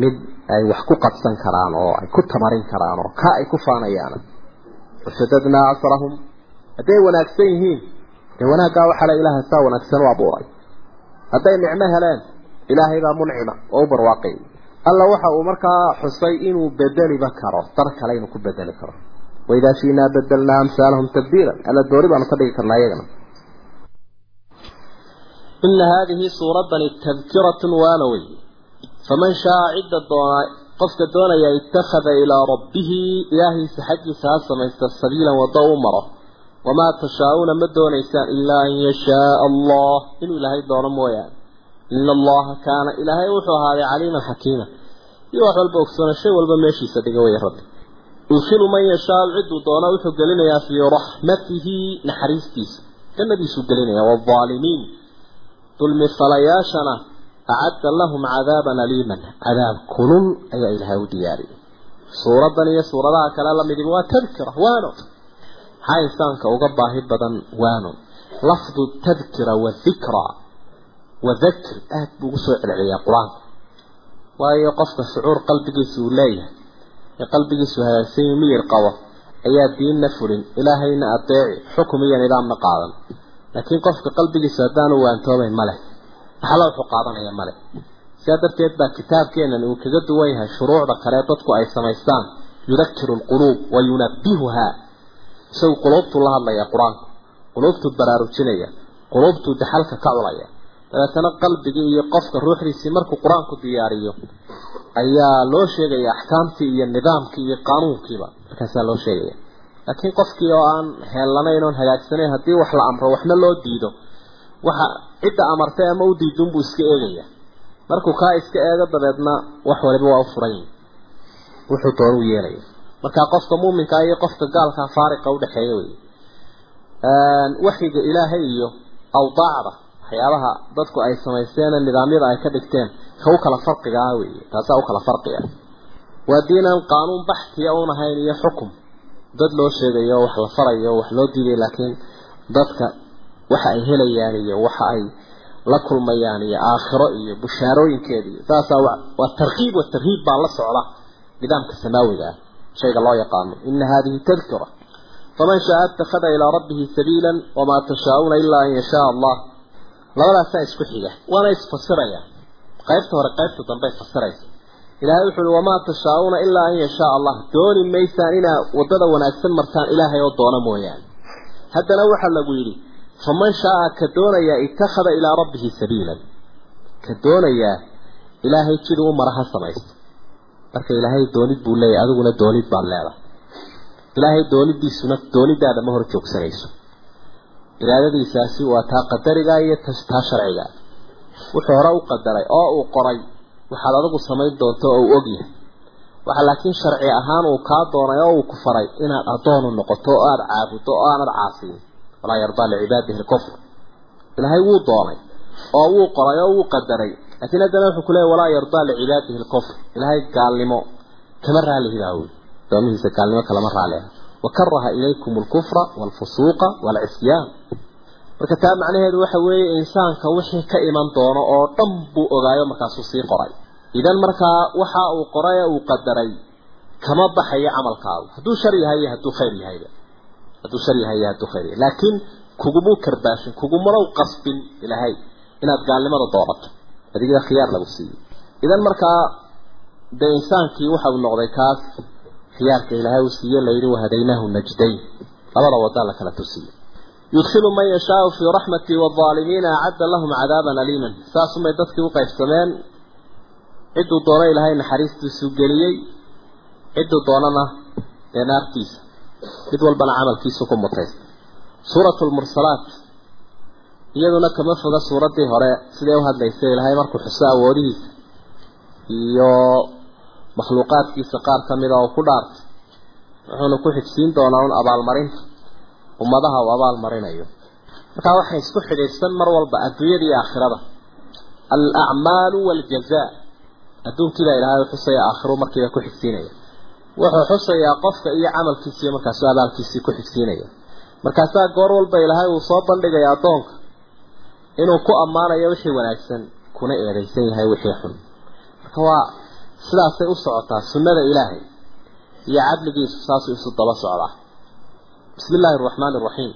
mid ay wax ku qabsan karaan oo ay ku tamarin karaan oo ka ay ku faanayaan asrahum. Hadday wanaagsan yihiin dee wanaaggaa waxaa la ilaahay saa wanaagsan u abuuray. Hadday nicmo heleen ilaahay baa muncima oo u barwaaqay. Alla waxa uu markaa xusay inuu bedeliba karo dar kale inuu ku bedeli karo. Waidaa shiinaa bedelnaa amhaalahum tabdiilan. Alla doori baanu ka dhigi karnaa iyagana. Ina haadihi suuradani tadkiratun waana wey faman shaaa cidda doonaa qofka doonaya ittakhada ilaa rabbihi ilaahiisa xaggiisa ha samaysta sabiilan waddo u maro. Wamaa tashaa-uuna ma doonaysaan ilaa an yashaaa allah. Inuu ilaahay doono mooyaane. Ina allaha kaana ilaahay wuxuu ahaaday caliiman xakiima. Iyo wax walba ogsoona shay walba meeshiisa dhiga wey rabbi. Yudkilu man yashaau cidduu doono wuxuu gelinayaa fii raxmatihi naxariistiisa. Jannadiisuu gelinaya waalaalimiin dulmi falayaashana acadda lahum cadaaban aliiman cadaab kulul ayaa ilaahay u diyaariyay suuradan iyo suuradaha kale lamidiba waa tadkira waano maxaa insaanka uga baahi badan waano lafdu tadkira wadikra wadakir aad buu ugu soo celceliyaa qur'aanka waayo qofka shucuur qalbigiisa uu leeyahay ee qalbigiisu hagaagsan miyir qabo ayaa diinna fulin ilaahayna adeeci xukum iyo nidaamna qaadan laakiin qofka qalbigiisu haddaanu waantoobayn male waxala wuxuu qaadanaya male. Sidaa darteed baa kitaabkeenan uu kaga duwan yahay shuruucda kale dadku ay samaystaan. Yudakiru lquluub wa yunabihuhaa isagu quluubtuu la hadlaya qur'aanku quluubtuu baraarujinaya. Quluubtuu daxalka ka culaya dabeetana qalbigii iyo qofka ruuxdiisii markuu qur'aanku diyaariyo ayaa loo sheegaya axkaamtii iyo nidaamkii iyo qaanuunkiiba. Markaasaa loo sheegaya. Laakiin qofkii oo aan heellanayn oon hagaagsanayn haddii wax la amro waxna loo diido waxa cidda amartay ama u diidunbuu iska eegaya. Markuu kaa iska eego dabeedna wax waliba waa u furan yihi wuxuu doon u yeelaya. Markaa qofka muuminkaa iyo qofka gaalkaa faariqa udhexeeya wey waxyiga ilaahay iyo awdaacda waxyaabaha dadku ay samaysteene nidaamyada ay ka dhigteen ka u kala farqiga ah wey taasaa u kala farqiga waa diinaan qaanuun baxtiya un ahayn iyo xukum. Dad loo sheegayo wax la farayo wax loo diiday laakiin dadka waxa ay helayaan iyo waxa ay la kulmayaan iyo aakhiro iyo bushaarooyinkeeda iyo saasaa waa tarkiib wa tarhiib baa la socda nidaamka samaawiga ah shayga loo yaqaano. Ina hadihi tadkira faman shaa attakhada ilaa rabbihi sabiilan wamaa tashaa'uuna ilaa an yashaa allah. Labadaasaa isku xiga waana isfasiraya. Qaybta hore qaybta dambe fasiraysa. Ilaahay wuxu uhi wamaa tashaa'uuna ilaa an yashaa allah. Dooni maysaan inaa waddada wanaagsan martaan ilaahay oo doono mooyaane. Haddana waxaa lagu yidhi faman shaaa ka doonayaa ittakhada ilaa rabbihi sabiilan ka doonayaa ilaahay jiduu u mara ha samaysto. Marka ilaahay doonid buu leeyahy adiguna doonid baad leedahay. Ilaahay doonidiisuna doonidaada ma hor joogsanayso. Iraadadiisaasi waa taa qadariga iyo taa sharciga. Wuxuu hore u qadaray oo uu qoray waxaad adigu samayn doonto oo uu ogyahay waxa laakiin sharci ahaan uu kaa doonay oo uu ku faray inaad addoonu noqoto oo aada caabuddo oo aanad caasiyin walaa yardaa licibaadihi lkufr. Ilaahay wuu doonay oo wuu qoray oo wuu qadaray. Laakiin haddana wuxuu ku leeyay walaa yardaa licibaadihi lkufr. Ilaahay gaalnimo kama raalihidaa wey doomihiisa gaalnimo kalama raali ah wakaraha ilaykum alkufra waalfusuuqa waalcisyaan marka taa macnaheedu waxa weeye insaanka wixii ka iman doono oo dhan buu ogaayo markaasuu sii qoray. Idan markaa waxa uu qoray ee uu qadaray kama baxayo camalkaagu. Hadduu shar yahay iyo hadduu khayr yahayba hadduu shar yahay iyo hadduu khayr yahay. Laakiin kugumuu karbaashin kugumana u qasbin ilaahay inaad gaalnimada doorato. Adigida khiyaar lagu siiyo. Idan markaa dee insaankii waxa uu noqday kaas khiyaarka ilaahay uu siiye layidhi wahadaynaahu najdayn. Labada wadaa la kala tusiyo. Yudkhilu man yashaau fii raxmati waalimiina acadda lahum cadaaban aliiman. Saasumay dadkii u qaybsameen cidduu doono ilaahay naxariistiisu geliyey cidduu doonana ee naartiisa mid walbana camalkiisu ku mutaysta suuratu lmursalaat iyaduna kama foga suuraddii hore siday u hadlaysay ilaahay markuu xuso awoodihiisa iyo makhluuqaadkiisa qaar ka mida oo ku dhaartay wuxuuna ku xigsiin doonaa un abaalmarinta. Ummadaha uu abaalmarinayo. Markaa waxay isku xidhiidhsan mar walba adduunyada iyo aakhirada. Alacmaalu waaljazaa adduunkiibaa ilaahay u xusaya aakhiru markiiba ku xigsiinaya wuxuu xusayaa qofka iyo camalkiisiiyo markaasuu abaalkiisii ku xigsiinaya markaasaa goor walba ilaahay uu soo bandhigaya addoonka inuu ku ammaanayo wixii wanaagsan kuna eedaysan yahay wixii xun. Marka waa sidaasay u socotaa sunnada ilaahay iyo cadligiisu saasuu isu daba socdaa. Bismi illaahi araxmaani araxiim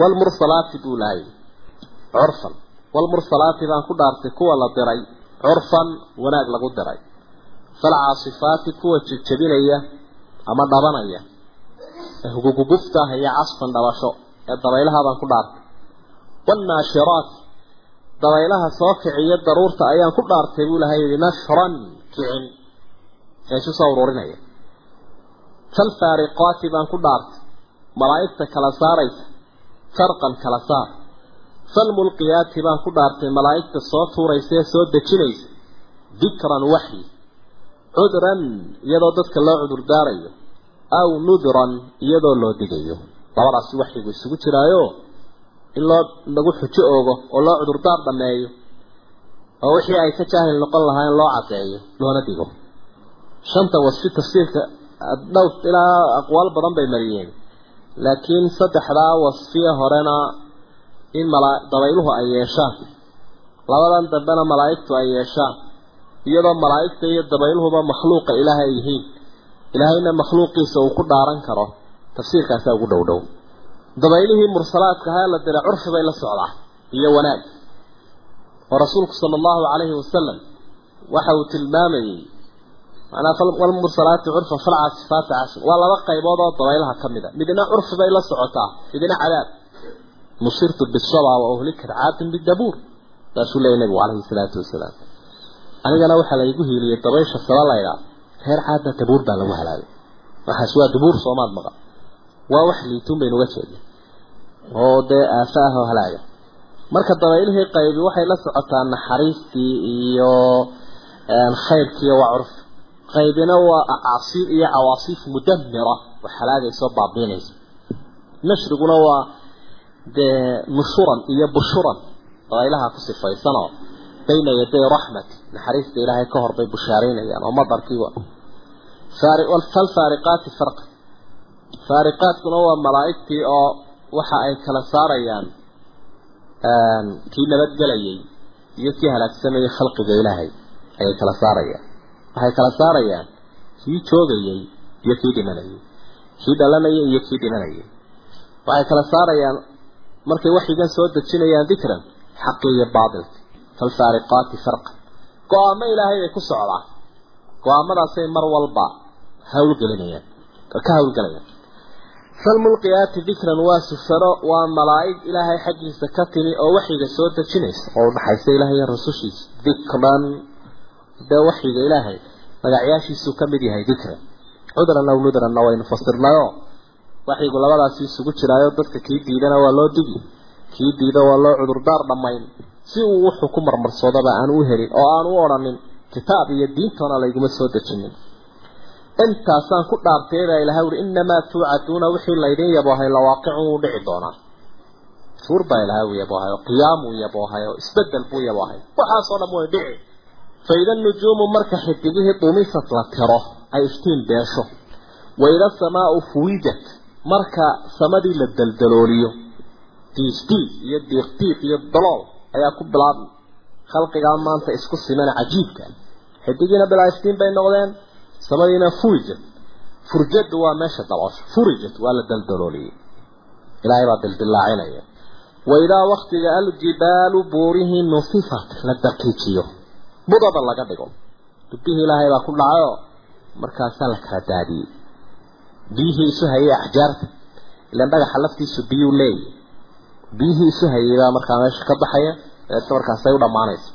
waalmursalaati buu lahay curfan. Waalmursalaati baan ku dhaartay kuwa la diray curfan wanaag lagu diray falcaasifaati kuwa jejebinaya ama dhabanaya ee hugugugufta iyo casfan dhabasho ee dabaylaha baan ku dhaartay. Waalnaashiraat dabaylaha soo kiciya daruurta ayaan ku dhaartay buu lahay yihi nashran kicin. Ee isu soo ururinaya. Falfaariqaati baan ku dhaartay. Malaa'igta kala saaraysa farqan kala saar. Falmulqiyaati baan ku dhaartay. Malaa'igta soo tuuraysa ee soo dejinaysa. Dikran waxyi cudran iyadoo dadka loo cudur daarayo aw nudran iyadoo loo digayo. Labadaasi waxyigu isugu jiraayo in loo lagu xujo oogo oo loo cudurdaar dhameeyo oo wixii ay ka jaahil noqon lahaayeen loo cadeeyo loona digo. Shanta wasfi tafsiirka dhowr ilaa aqwaal badan bay mariyeen. Laakiin saddexdaa wasfiya horena in mala dabayluhu ay yeeshaan. Labadan dambena malaa'igtu ay yeeshaan iyadoo malaa'igta iyo dabayluhuba makhluuqa ilaahay ay yihiin. Ilaahayna makhluuqiisa uu ku dhaaran karo tafsiirkaasaa ugu dhow dhow. Dabaylihii mursalaadka ahaa la diray curfi bay la socdaa iyo wanaag. Oo rasuulku sala allahu calayhi wasalam waxa uu tilmaamayey macnaa walmursalaati curfan falcaasifaati cashr waa laba qaybood oo dabaylaha ka mid a. Midna curfi bay la socotaa midna cadaab. Nusirtu bisaba wa uhlikat caadin bidabuur saasuu leeyay nabigu calayhi salaatu wasalaam anigana waxaa la igu hiiliyey dabaysha sala laydhaa reer caadna dabuur baa lagu halaagay waxaas waa dabuur soomaad maqa. Waa wax liituun baynu uga jeednay oo dee aafa ah oo halaaga marka dabaylihii qaybi waxay la socotaa naxariistii iyo khayrkiiyo waa curf. Qaybina waa acaasiir iyo cawaasiif mudamira oo halaagaysa baabiinaysa nashriguna waa dee nushuran iyo bushuran. Dabaylaha ku sifaysanoo bayna yaday raxmat naxariista ilaahay ka hor bay bushaaraynayaan oo madarkiiba. Falfaariqaati farqa faariqaadkuna waa malaa'igtii oo waxa ay kala saarayaan kii nabadgelayay iyo kii halaagsamayay khalqiga ilaahay ayay kala saarayaan. Waxay kala saarayaan kii joogayay iyo kii dhimanayay kii dhalanaya iyo kii dhimanaya waxay kala saarayaan markay waxyigan soo dejinayaan dikran xaqi iyo baatilka falfaariqaati farqa go'aamo ilaahay bay ku socdaan. Go'aamadaasay mar walba hawlgelinayaan ka hawlgelayaan falmulqiyaati dikran waa sufaro waa malaa'ig ilaahay xaggiisa ka timi oo waxyiga soo dejinaysa. Oo udhaxaysa ilaahay rasushiisa dikran dee waxyiga ilaahay magacyaashiisuu ka mid yahay dikran. Cudran aw nudranna waynu fasirnayo waxyigu labadaasi isugu jiraayo dadka kii diidana waa loo digi. Kii diida waa loo cudurdaar dhammayn si uu wuxuu ku marmarsoodaba aan u helin oo aan u odhanin kitaab iyo diintoona layguma soo dejinin. Intaasaan ku dhaartay baa ilahay uri innamaa tuucaduuna wixii laydin yaboohay lawaaqicun uu dhici doonaa. Suur baa ilahay uu yaboohay oo qiyaam uu yaboohay oo isbeddel buu yaboohay. Waxaasoo dhan way dhici faida nujuumu marka xidigihii dumisat la tiro ay iftiin beesho. Waida samaau fuwijat marka samadii la daldalooliyo diisdiid iyo diiqdiiq iyo dalool ayaa ku bilaabmay khalqigaa maanta isku simana cajiibka. Xidigiina bilaa bay noqdeen samadiina furijat furjadu waa meesha daloosha furijat waa la daldalooliyey. Ilaahay baa dildilaacinaya waidaa waktiga aljibaalu buurihii nusifat la daqiijiyo. Budada laga dhigo. Dubihii ilaahay baa ku dhacayo markaasaa la kala daadiyey. Biyihii isu hayay axjaarta ilan dhagaxa laftiisu biyuu leeyahy biyihii isu hayay baa markaa meesha ka baxaya dabeetna markaasay u dhammaanaysa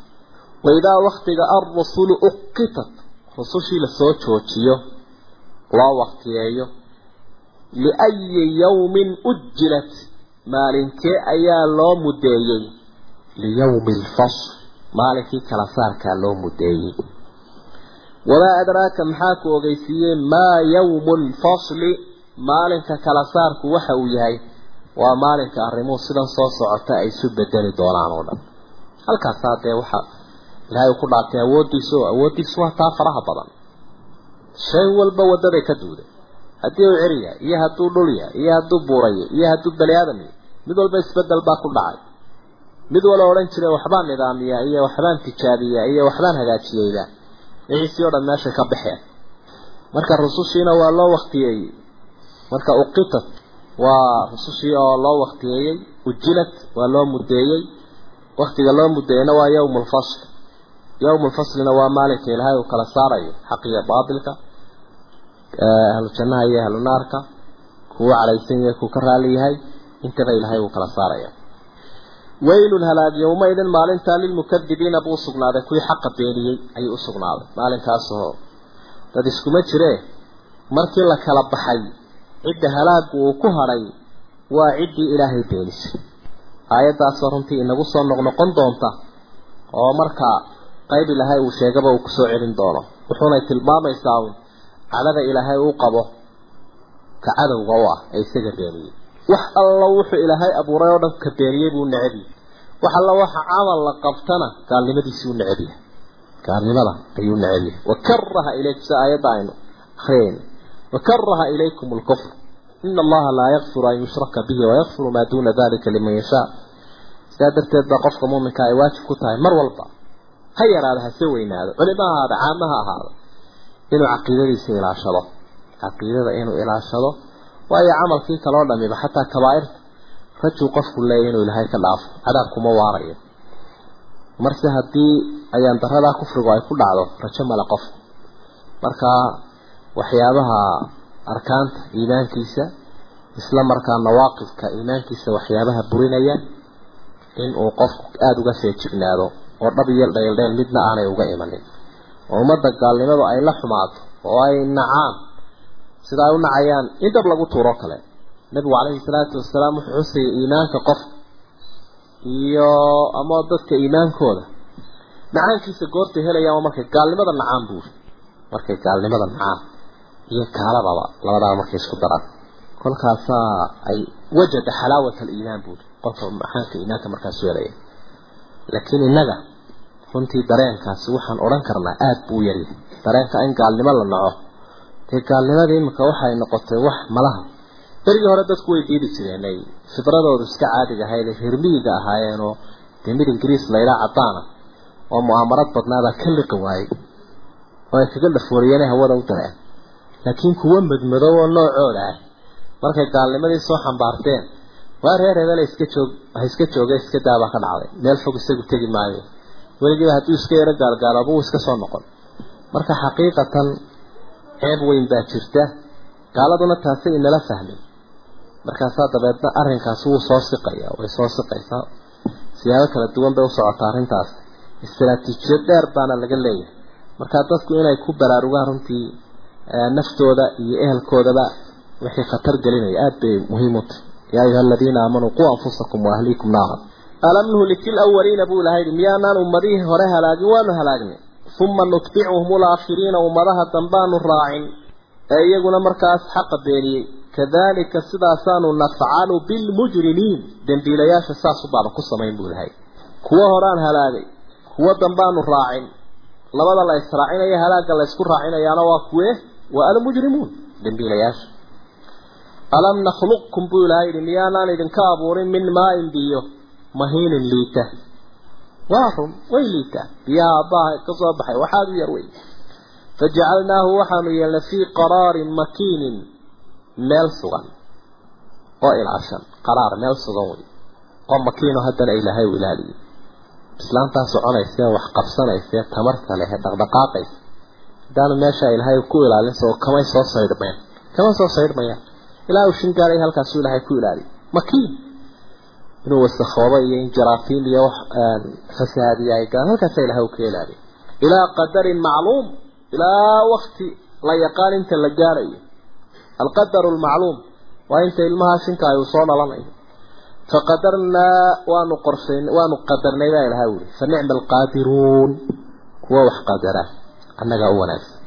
waidaa waktiga alrusulu uqitat rusushii la soo joojiyo loo waktiyeeyo liayi yawmin ujilat maalinkee ayaa loo mudeeyey liyawmi alfasl maalinkii kala saarkaa loo mudeeyey wamaa adraaka maxaa ku ogeysiiyey? Maa yawmu lfasli maalinka kala saarku waxa uu yahay waa maalinka arrimuhu sidan soo socota ay isu bedeli doonaan oo dhan. Halkaasaa dee waxa ilaahay ku dhaartay awooddiisa oo awooddiisu waa taa faraha badan. Shay walba waddaday ka duuday. Haddii uu ceri iyo hadduu dhul yahay iyo hadduu buurayo iyo hadduu bani aadam yahay mid walba isbeddel baa ku dhacay. Mid wala odhan jiray waxbaan nidaamiyaa iyo waxbaan tijaabiyaa iyo waxbaan hagaajiyeyda wixiisii oo dhan meeshay ka baxeen. Marka rusushiina waa loo waktiyeeyey marka uqitat waa rusushii oo loo waktiyeeyey ujilad waa loo mudeeyey. Waktiga loo mudeeyeyna waa yawm lfasl yawm lfaslina waa maalinka ilaahay uu kala saarayo xaq iyo baatilka ahlu iyo ahlu naarka kuwa calaysan yahay kuu ka raali yahay intaba ilaahay uu kala saaraya waylun halaag yowmaydin maalintaa lilmukadibiina buu usugnaaday kuwii xaqa beeniyey ayuu usugnaaday maalinkaasoo dad iskuma jiree markii la kala baxay cidda halaagu uu ku hadhay waa ciddii ilaahay beenisay aayaddaasoo runtii inagu soo noqnoqon doonta oo markaa qayb ilaahay uu sheegaba uu ku soo celin doono. Wuxuunay tilmaamaysaa un cadhada ilaahay uu qabo ka cadowga u ah ee isaga beeniyey wax alla wuxuu ilaahay abuuray oo dhan ka beeniyey buu necbi. Wax alla waxa camal la qabtana gaalnimadiisii u necbi. Gaalnimada ayuu necbi. Wakaraha ilaykum sa aayadda aynu akhriyayno wakaraha ilaykum alkufr ina allaha laa yakfiru an yushraka bihi wayakfiru maa duuna dalika liman yashaa sidaa darteed baa qofka muuminka ay waajib ku tahay mar walba. Ha yaraado hase weynaado. Culimo ha ahaado caamo ha ahaado inuu caqiidadiisa ilaashado. Caqiidada inuu ilaashado waayo camalkii kaloo dhamiba xataa kabaa'irta. Rajuu qofku leeya inuu ilaahay ka dhaafo cadaab kuma waarayo. Marse haddii ayaan daradaa kufrigu ay ku dhacdo rajo male qofku. Markaa waxyaabaha arkaanta iimaankiisa isla markaa nawaaqidka iimaankiisa waxyaabaha burinaya in uu qofku aada uga feejignaado oo dhab iyo dheeldheel midna aanay uga imanin. Oo ummadda gaalnimadu ay la xumaato oo ay nacaan. Sida ay u nacayaan in dab lagu tuuro kale. Nabigu calayhi salaatu wasalaam wuxuu xusayay iimaanka qofka iyo ama dadka iimaankooda. Nacaankiisa goortay helayaan waa markay gaalnimada nacaan buuri markay gaalnimada nacaan iyo kaaladaba labadaa markay isku daraan. Kolkaasaa ay wajada xalaawat aliimaan buuri qofka maxaanka iimaanka markaas helaya laakiin innaga runtii dareenkaasi waxaan odhan karnaa aada buu yaryahay dareenka in gaalnimo la naco. Dee gaalnimadii imika waxay noqotay wax malaha. Berigii hore dadku way diidi jireen ay fidradoodu iska caadiga ahayd ay reermiyiga ahaayeenoo dee mid ingiriis laydhaa caddaana oo mu'aamarad badnaabaa ka liqi waayey. Oo ay kaga dhafooriyeenay hawada u dareen laakiin kuwo madmadow oo noocooda ah markay gaalnimadii soo xambaarteen waa reer hebele iska joog ha iska jooga iska daabaa ka dhacday. Meel fog isagu tegi maayo. Weligiiba hadduu iska yaro gaalgaalooba uu iska soo noqon. Marka xaqiiqatan ceeb weyn baa jirta gaaladuna taasi inala fahmay markaasaa dabeedna arrinkaasi wuu soo siqaya way soo siqaysaa. Siyaabo kala duwan bay u socotaa arrintaas. Istaraatiijiyad dheer baana laga leeyahay. Markaa dadku inay ku baraarugaan runtii naftooda iyo ehelkoodaba wixii khatar gelinaya. Aada bay muhiim u tahay. Yaa ayuha aladiina aamanuu quu anfusakum waahliikum naara alam nuhliki lawaliina buu ilahay miyaanaan ummadihii hore halaagin waanu halaagnay uma nutbicuhum ulaakhiriina ummadaha dambaanu raacin. Ee iyaguna markaas xaqa beeniyey kadalika sidaasaanu nafcalu bilmujrimiin. Dembiilayaasha saasu baanu ku samayn buu ilahay kuwo horaan halaagay kuwo dambaanu raacin. Labada la israacinaya halaagga la ysku raacinayaana waa kuwe waa almujrimuun dembiilayaasha alam nakhluqkum buu ilahay yidhi miyaanaan idinka abuurin min maain biyo? Mahiinin liita. Waa run way liitaa biyaha aabbaha ka soo baxay waxaad u yar wey fajacalnaahu waxaanu yeelnay fii qaraarin makiinin meel sugan oo ilaashan. Qaraar meel u haddaanu meesha ilaahay ku ilaalin soo kamay soo saydhmeen kama soo saydhmayaan ilaa uu shingaaray halkaasuu ilaahay ku ilaaliyay makiin. Inuu wasakhoobo iyo in jaraafiin iyo wax fasaadiya ay galaan halkaasa ilahay uu ka ilaaliyay ilaa qadarin macluum. Ilaa wakti la yaqaan inta la gaarayo. Alqadaru lmacluum waa inta ilmaha shinka ay uu soo dhalanayo faqadarnaa waanu qorshayn waanu qadarnay baa ilahay uli fa nicma alqaadiruun kuwa wax qadara annagaa u wanaagsan.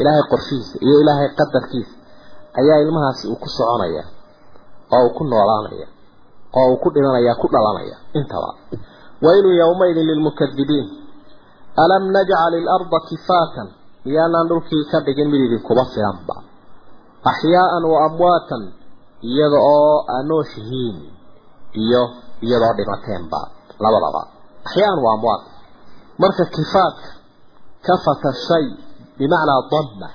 Ilaahay qorshihiisa iyo ilaahay qadarkiisa ayaa ilmahaasi uu ku soconaya oo uu ku noolaanaya oo uu ku dhimanaya ku dhalanaya. Intaba waylun yowmaydin lilmukadibiin. Alam najcal ilarda kifaatan miyaanaan dhulkii ka dhigin mid idinkuba filanba. Axyaaan wa amwaatan iyada oo anooshihiin iyo iyadoo dhimateenba labadaba. Axyaan waa amwaat. Marka kifaadka damma.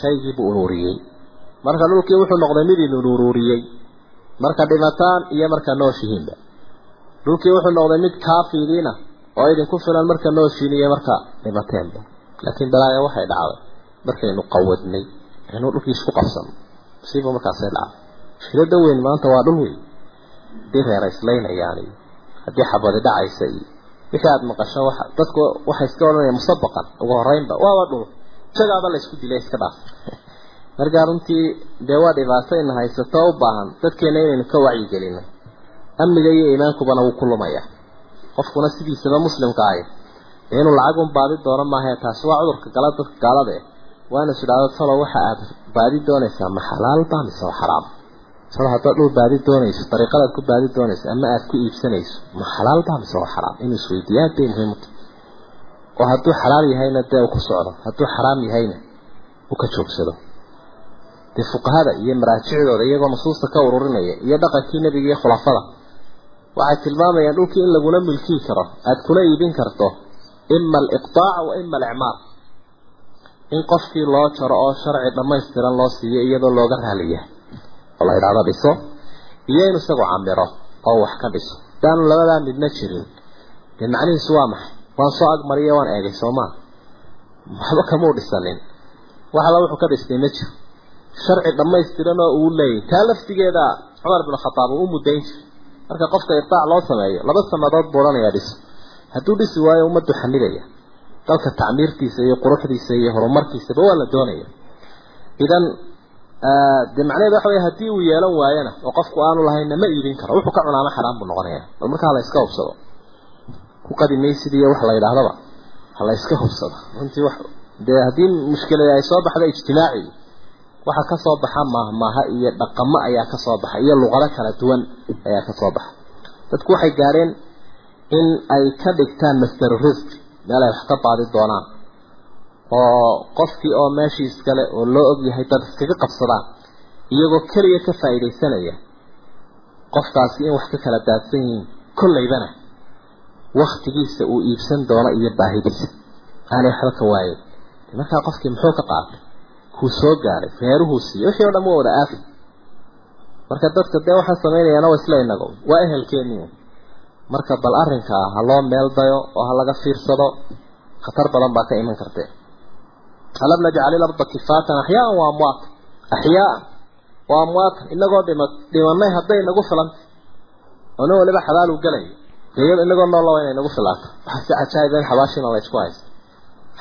Shaygiibuu ururiyey marka dhulkii wuxuu noqday mid idin ururiyey marka dhimataan iyo marka nooshihiinba. Dhulkii wuxuu noqday mid kaafidiina oo idinku filan marka nooshiin iyo marka dhimateenba laakiin balaaya waxay dhacday. Markaynu qawadnay aynu dhulkii isku qabsano. Siiba markaasay dhacday. Shilada weyn maanta waa dhul weyn. Haddii reerayslaynayaan iyo haddii xabadi dhacaysa iyo wixii aada maqasho waxa dadku waxay iska odhanayaan musabaqan. Ugu horeynba waaba dhul jagaaba la isku dilay iska dhaaf. <laughs> Markaa runtii dee waa dhibaato ina haysato u baahan. Dadkeena inaynu ka wacyigelino amniga iyo iimaankubana wuu ku lumaya. Qofkuna sidiisaba muslimka ahi inuu lacag un baadi doono maahae taasi waa cudurka gala dadka gaalada eh waana is idhaahdo talo waxa aada baadi doonaysaa ma xalaal baa mise waa xaraam talo haddaad dhul baadi doonayso dariiqadaad ku baadi doonayso ama aada ku iibsanayso ma xalaal baa mise waa xaraam inuu isweydiiyo aad bay muhiim u tahay oo hadduu xalaal yahayna dee uu ku socdo hadduu xaraam yahayna uu ka joogsado. Dee fuqahada iyo maraajicdooda iyagoo nusuusta ka ururinaya iyo dhaqankii nebiga iyo khulafada waxay tilmaamayaan dhulkii in laguna milkii karo aada kuna iibin karto ima aliqtaac wa ima alicmaar in qofkii loo jaro oo sharci dhammaystiran loo siiyo iyadoo looga raaliyahay oo la idhahdo dhiso iyo in isagu camiro oo wax ka dhiso. Hadaanu labadaa midna jirin. Dee macnihiisu waa maxay? Waan soo agmariyo waan eegay soomaa waxba kamuu dhisanin. Wax alla wuxuu ka dhistay ma jiro. Sharci dhammaystiran oo uu leeyahy taa laftigeeda cumar bin khataab uu u muddayn jiray. Marka qofka irtaac loo sameeyo laba sanadood buu odhanayaa dhiso hadduu dhisi waayo ummaddu xamidaya dalka tacmiirtiisa iyo quruxdiisa iyo horumarkiisaba waa la doonaya. Idan dee macnaheedu waxa wey haddii uu yeelan waayana oo qofku aanu lahayna ma iibin karo wuxuu ka cunaama xaraan buu noqonaya bal markaa la iska hubsado. Ku qadimaysid iyo wax la yidhaahdaba ha la hubsado. Runtii wax dee haddii mushkilada ay soo baxda ijtimaaci. Waxa ka soo baxa maahmaaha iyo dhaqamo ayaa ka soo baxa iyo luqado kala duwan ayaa ka soo baxa. Dadku waxay gaareen in ay ka dhigtaan masdaru risq meel ay wax ka baadi doonaan oo qofkii oo meeshii iskale oo loo og yahay dad iskaga qabsadaan iyagoo keliya ka faa'iidaysanaya qofkaasi in wax ka kala daadsan yihiin kollaybana waktigiisa uu iibsan doono iyo baahidiisa. Aanay waxba ka waayen markaa qofkii muxuu ka qaatay? Kuu soo gaaray reeruhuu siiyo wixii o dhan waa wada aafi? Marka dadka dee waxaa samaynayaana waa isla waa ehelkeeni marka bal arrinka ha loo meel dayo oo ha laga fiirsado khatar badan baa ka iman kartee alam najcal ilarda kifaatan axyaaan wa amwaata axyaaan wa amwaata inagoo dhima dhimanay hadday nagu filanta oo nin waliba xabaal uu gelayo iyado inagoo noolla waa inay nagu filaato waxaa si cajaayib in xabaashina la isku haysto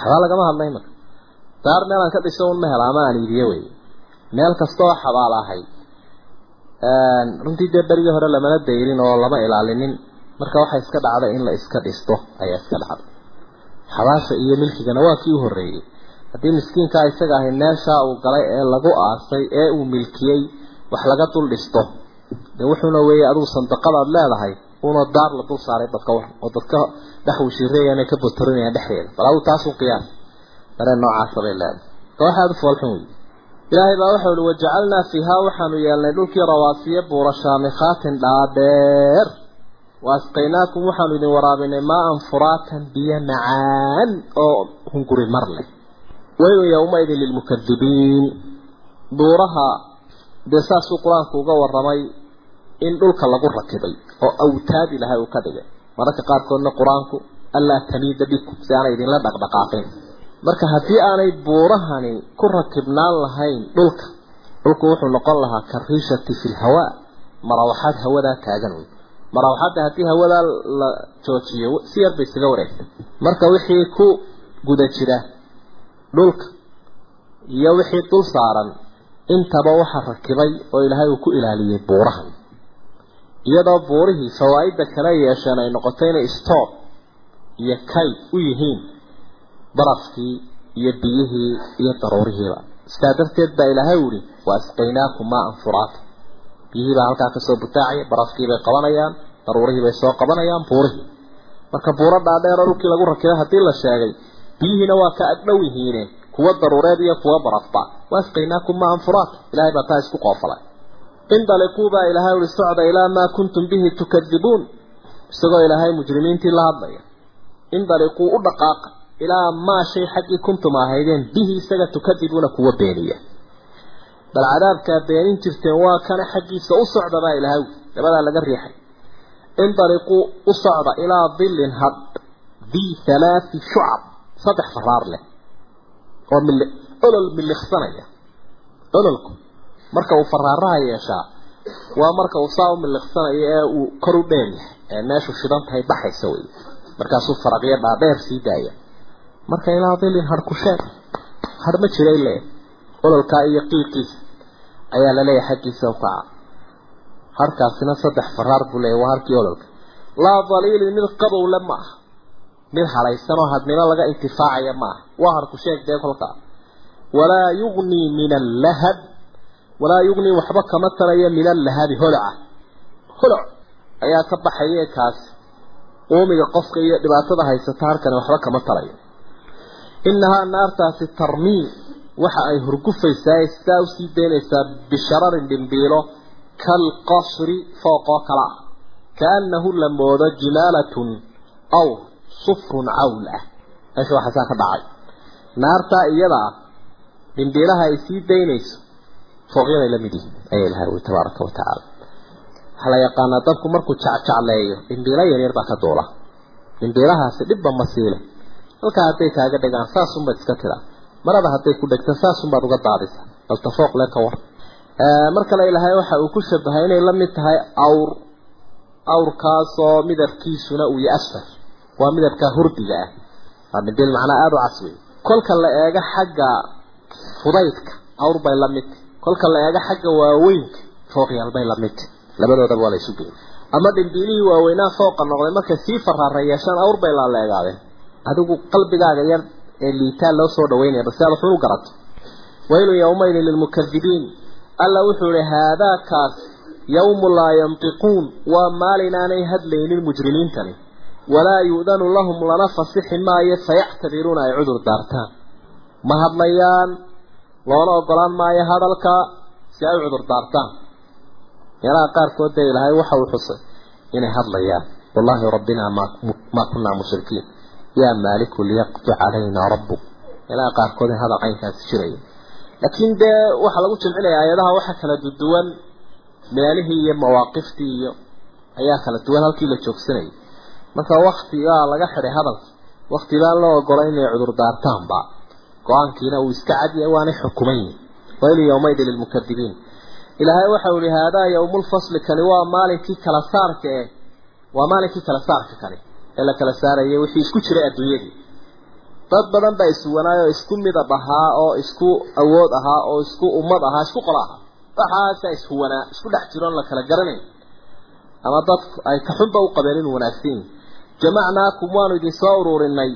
xabaal lagama hadla imaka daar meel aan ka dhiso un ma hela ama aan iibiye wey meel kasta oo xabaal ahay runtii dee berigii hore lamana dayrin oo lama ilaalinin marka waxaa iska dhacday in la iska dhisto ayaa iska dhacday xabaasha iyo milkigana waa kii u horreeyey haddii miskiinkaa isaga ahay meeshaa uu galay ee lagu aasay ee uu milkiyey wax laga dul dhisto. Dee wuxuuna weeye adigu sandaqadaad leedahay uuna daar la dul saaray dadka oo dadka dhex washiireeyaan ka botorinayaan dhexdeeda. Bal adigu taasu qiyaas. Dareen noocaasa bay leedahay. Ka u foolxun wey ilaahay baa waxau uhi wajacalnaa fiihaa waxaanu yeelnay dhulkii rawaasiye buura shaamikhaatin dhaadheer. Waasqaynaakum waxaanu idin waraabinay maa-an furaatan biyo macaan oo hunguri mar leh waylun yowmaidin lilmukadibiin buuraha dee saasuu qur'aanku uga waramay in dhulka lagu rakibay oo awtaad ilahay uu ka dhigay. Mararka qaarkoodna qur'aanku allaa tamiida bikum si aanay idinla dhaqdhaqaaqin. Marka haddii aanay buurahani ku rakibnaan lahayn dhulka dhulku wuxuu noqon lahaa kariishati fi lhawaa marawaxaad hawadaa taagan wey. Marawaxadda haddii hawadaa la joojiyo si yar bay isaga wareegtay. Marka wixii ku guda jira dhulka iyo wixii dul saaran intaba waxaa rakibay oo ilaahay uu ku ilaaliyey buurahan. Iyadoo buurihii fawaa'idda kala yeesheen ay noqotay inay stoob iyo kayd u yihiin barafkii iyo biyihii iyo daruurihiiba. Sidaa darteed baa ilaahay uhi wa asqaynaakum maa-an furaata biyihii baa halkaa ka soo butaacaya barafkii bay qabanayaan daruurihii bay soo qabanayaan buurihii. Marka buuro dhaadheero dhulkii lagu rakibay haddii la sheegay biyihiina waa ka agdhow yihiine kuwa daruureed iyo kuwa barafba wa asqaynaakum maa-an furaata ilahay baa taa isku qoofalay. Indaliquu baa ilaahay uhi socda ilaa maa kuntum bihi tukadibuun. Isagoo ilaahay mujrimiintii la hadlaya. Indaliquu u dhaqaaqa. Ilaa maa shay xaggii kuntum ahaydeen. Bihi isaga tukadibuuna kuwa beeniya. Bal cadaabkaa beenin jirteen waa kana xaggiisa u socda baa ilaahay dabadaa laga riixay. Indaliquu u socda ilaa dilin had dii halaati shucab saddex faraar leh oo mil olol miliqsanaya ololku marka uu faraaraha yeeshaa waa marka uu saa u miliqsanayo ee uu kor u dheer yahay ee meeshu shidan tahay baxaysa wey markaasuu faraqyo dhaadheer sii daaya. Marka ilaa dilin har ku sheeg har ma jira ile ololkaa iyo qiiqiisa ayaa la leeyahay xaggiisa u kaca. Harkaasina saddex faraar buu leeyahy waa harkii ololka. Laa daliilin mid qabowle ma aha mid hadhaysan oo hadnimo laga intifaacaya ma aha. Waa har ku sheeg dee kolkaa walaa yugnii min allahab. Walaa yugnii waxba kama tarayo min allahabi. Holaca holoc ayaa ka baxaya kaasi uumiga qofka iyo dhibaatada haysata halkani waxba kama tarayo innahaa naartaasi tarmiim. Waxa ay hurgufaysaa sidaa u sii daynaysaa bishararin dhimbiilo kalqasri fooqoo kala. Ah kaannahu la moodo jimaalatun aw sufrun cawl ah. Meesha waxaasaa ka dhacay. Naartaa iyada ah dhimbiilaha ay sii daynayso fooqyaday la mid yihiin ayaa ilahay ui tabaaraka wa tacaala. Waxaa la yaqaanaa dadku markuu jacjacleeyo dhimbiilo yaryar baa ka duula. Dhimbiilahaasi dhibba masiile halkaa hadday kaaga dhigaan saasunbaad iska tiraa maraba hadday ku dhegto saasunbaad uga daadisa. Balta fooq le ka war. Mar kale ilaahay waxa uu ku shabahay inay la tahay awr. Awrkaasoo midabkiisuna uu waa midabka hurdiga ah. Waa dhimbiil macnaa aada u caswey kolka la eego xagga fudaydka awr bay la mid. Kolka la eego xagga waaweynka fooqyaal bay la mid. Labadoodaba waa la isu geeyay ama dhimbiilihii waaweynaa fooqa noqday markay sii faraara yeeshaan awr bay laaleegaadeen adigu qalbigaaga yar ee liitaa loo soo dhaweynaya bal si aad waxun u garato. Waylun yowmaydin lilmukadibiin alla wuxuu ihi haadaakaas yawmu laa yantiquun. Waa maalin aanay hadlaynin mujrimiintani walaa yu'danu lahum lana fasixi maayo fayactadiruuna ay cudur daartaan. Ma hadlayaan loona ogolaan maayo hadalka si ay u cudur daartaan. Meelaha qaarkood dee ilaahay waxa uu xusay inay hadlayaan. Wallaahi rabbinaa maa kunaa mushrikiin. Yaa maaliku liyaqdi calaynaa rabbuk. Meelaha qaarkood hadal caynkaasi jiraya laakiin dee waxaa lagu jimcinaya aayadaha waxa kala duduwan meelihii iyo mawaaqiftii iyo ayaa kala duwan halkii la joogsanayay marka waktigaa laga xidhay hadalka. Wakti baan loo ogolay inay cudur daartaanba. Go'aankiina uu iska cadyahay waanay xukuman yihiin waylu yawmaydin lilmukadibiin ilaahay waxau ihi haadaa yawmulfasli kani waa maalinkii kala saarka eh waa maalinkii kala saarka kani ee la kala saarayay wixii isku jiray adduunyadii. Dad badan baa iswanaayo oo isku midab ahaa oo isku awood ahaa oo isku ummad ahaa isku qolo ahaa. Waxaasaa ishuwanaa isku dhex jiroon la kala garanayn. Ama dadku ay kaxunba u qabeen inuu wanaagsan yihi jamacnaakum waanu idin soo ururinay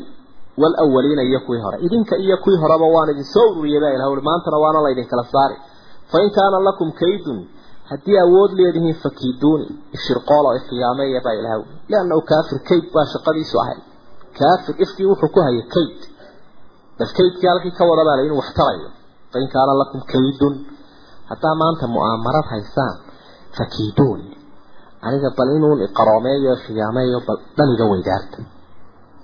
walawaliina iyo kuwii hore. Idinka iyo kuwii horeba waan idin soo ururiyay baa ilaha maantana waana la idin kala saari. Fain kaana lakum kaydun haddii awood leedihiin fakiiduuni ishirqool oo ikiyaameeya baa ilaha liannahu kaafir kayd baa shaqadiisu ahayd kaafir ifkii wuxuu ku hayay kayd. Bal kaydkii halkii ka wada baa la wax tarayo fain kaana lakum kaydun haddaa maanta mu'aamarad haysaan fakiiduuni aniga bal inuun iqaroomeeyo khiyaameeyo bal dhaniga weydaarta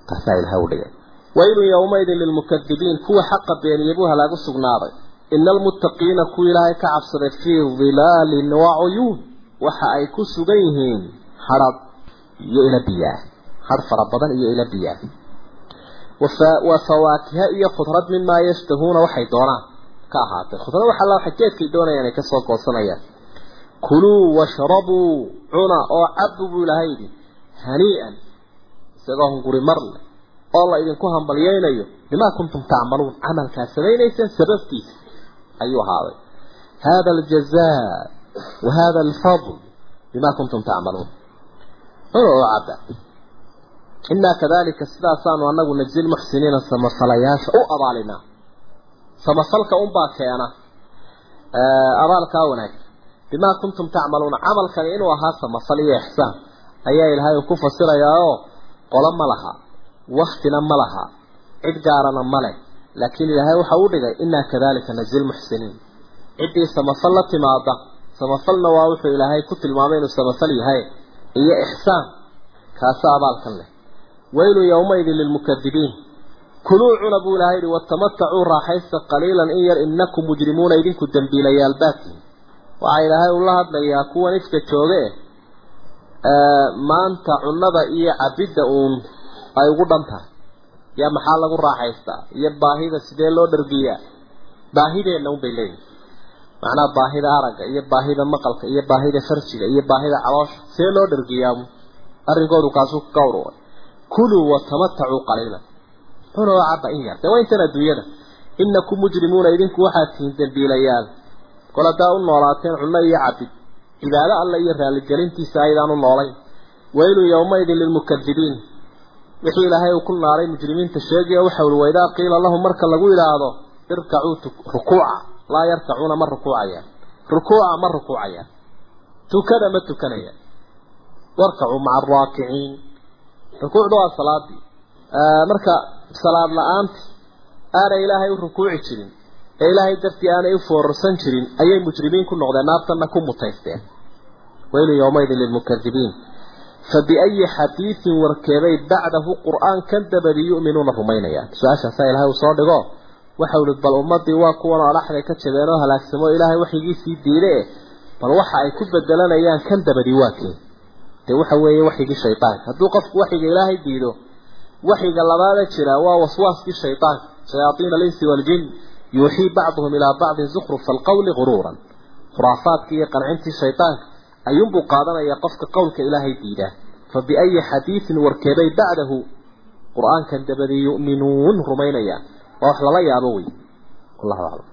taasaa ilaha u dhigay. Waylun yowmaydin lilmukadibiin kuwa xaqa beeniyey buu halaagu sugnaaday. Ina almuttaqiina kuwa ilaahay ka cabsaday fii dilaalin wa cuyuun waxa ay ku sugan yihiin hadhad iyo ila biyaah. Hadh fara badan iyo ila biyaah. Wa fawaakiha iyo khudrad mimaa yashtahuuna waxay doonaan. Ka ahaatay khudrad waxa alla waxa geedkay doonayaan ay ka soo goosanayaan kuluu washrabuu cuna oo cabu buu ilahay yidhi hanii'an isagoo hunguri mar leh oo la idinku hambalyeynayo bimaa kuntum tacmaluun camalkaa samaynaysaan sababtiisa ayuu ahaaday. Hada aljazaa wa hada alfadl bimaa kuntum tacmaluun. Cuna oo caba inaa kadalika sidaasaanu anagu najzi lmuxsiniina samafalayaasha u abaalinaa. Samafalka unbaa keena. Abaalkaa wanaagsan bimaa kuntum tacmaluuna camalkani inuu ahaa samafal iyo ixsaan ayaa ilaahay ku fasirayaa oo qolo ma laha waktina ma laha cid gaarana ma leh. Laakiin ilaahay waxa uu dhigay inaa kadalika najzi lmuxsiniin ciddii samafal la timaada samafalna waa wuxuu ilaahay ku tilmaamay inuu samafal yahay iyo ixsaan kaasa abaalkan leh. Waylu yowmaydin lilmukadibiin kuluu cuna buu ilahay yihi watamatacuu raaxaysta qaliilan in yar inakum mujrimuuna idinku dembiilayaal baatiin waxaa ilaahay ula hadlayaa kuwan ifka jooge maanta cunada iyo cabidda uun ay ugu dhan tahay yaa maxaa lagu raaxaystaa? Iyo baahida sidee loo dhargiyaa? Baahideenna unbay leeyihiin macnaha baahida aragga iyo baahida maqalka iyo baahida farjiga iyo baahida caloosha. See loo dhargiyaa arrinkoodu kaasuu ka ururay kuluu watamatacuu qaliilan cuna oo cabba in yar waa intan adduunyada. Inakum mujrimuuna idinku waxaad tihiin dembiilayaal kol haddaa u noolaateen cunno iyo cabid. Cibaado alle iyo raaligelintiisa aydaan u noolayn. Waylun yowmaydin lilmukadibiin wixii ilaahay uu ku naaray mujrimiinta sheegaya waxa uli waidaa qiila lahum marka lagu yidhaahdo irkacuu rukuuca. Laa yarkacuuna ma rukuucayaan. Rukuuca ma rukuucayaan. Tukada ma tukanayaan. Warkacuu maca araakiciin rukuucda waa salaadii. Marka salaad la'aanti aanay ilaahay u rukuuci jirin ee ilaahay dartii aanay u foorarsan jirin ayay mujrimiin ku noqdeen naartanna ku mutaysteen. Waylu yowmaydin lilmukadibiin fabiayi xadiidin warkeebay bacdahu qur'aankan dabadi yu'minuuna rumaynayaan. Su'aashaasaa ilaahay uu soo dhigo? Waxau ihi bal ummadii waa kuwan oo dhaxday ka jabeen oo halaagsamo ilaahay waxyigiisii diide eh bal waxa ay ku bedelanayaan kan dabadi waa keen dee waxa weeye waxyigii shaydaanka hadduu qofku waxyiga ilaahay diido waxyiga labaada jira waa waswaaskii shaydaanka shayaaiina alinsi waaljin yuuxii bacduhum ilaa bacdin zukrufa alqawli guruuran khuraafaadkii iyo qancintii shaydaanka ayuunbuu qaadanayaa qofka qowlka ilaahay diidaa fa biayi xadiidin warkeebay bacdahu qur'aankan dabadii yu'minuun rumaynayaan waa wax lala yaabo wey wallahu aclam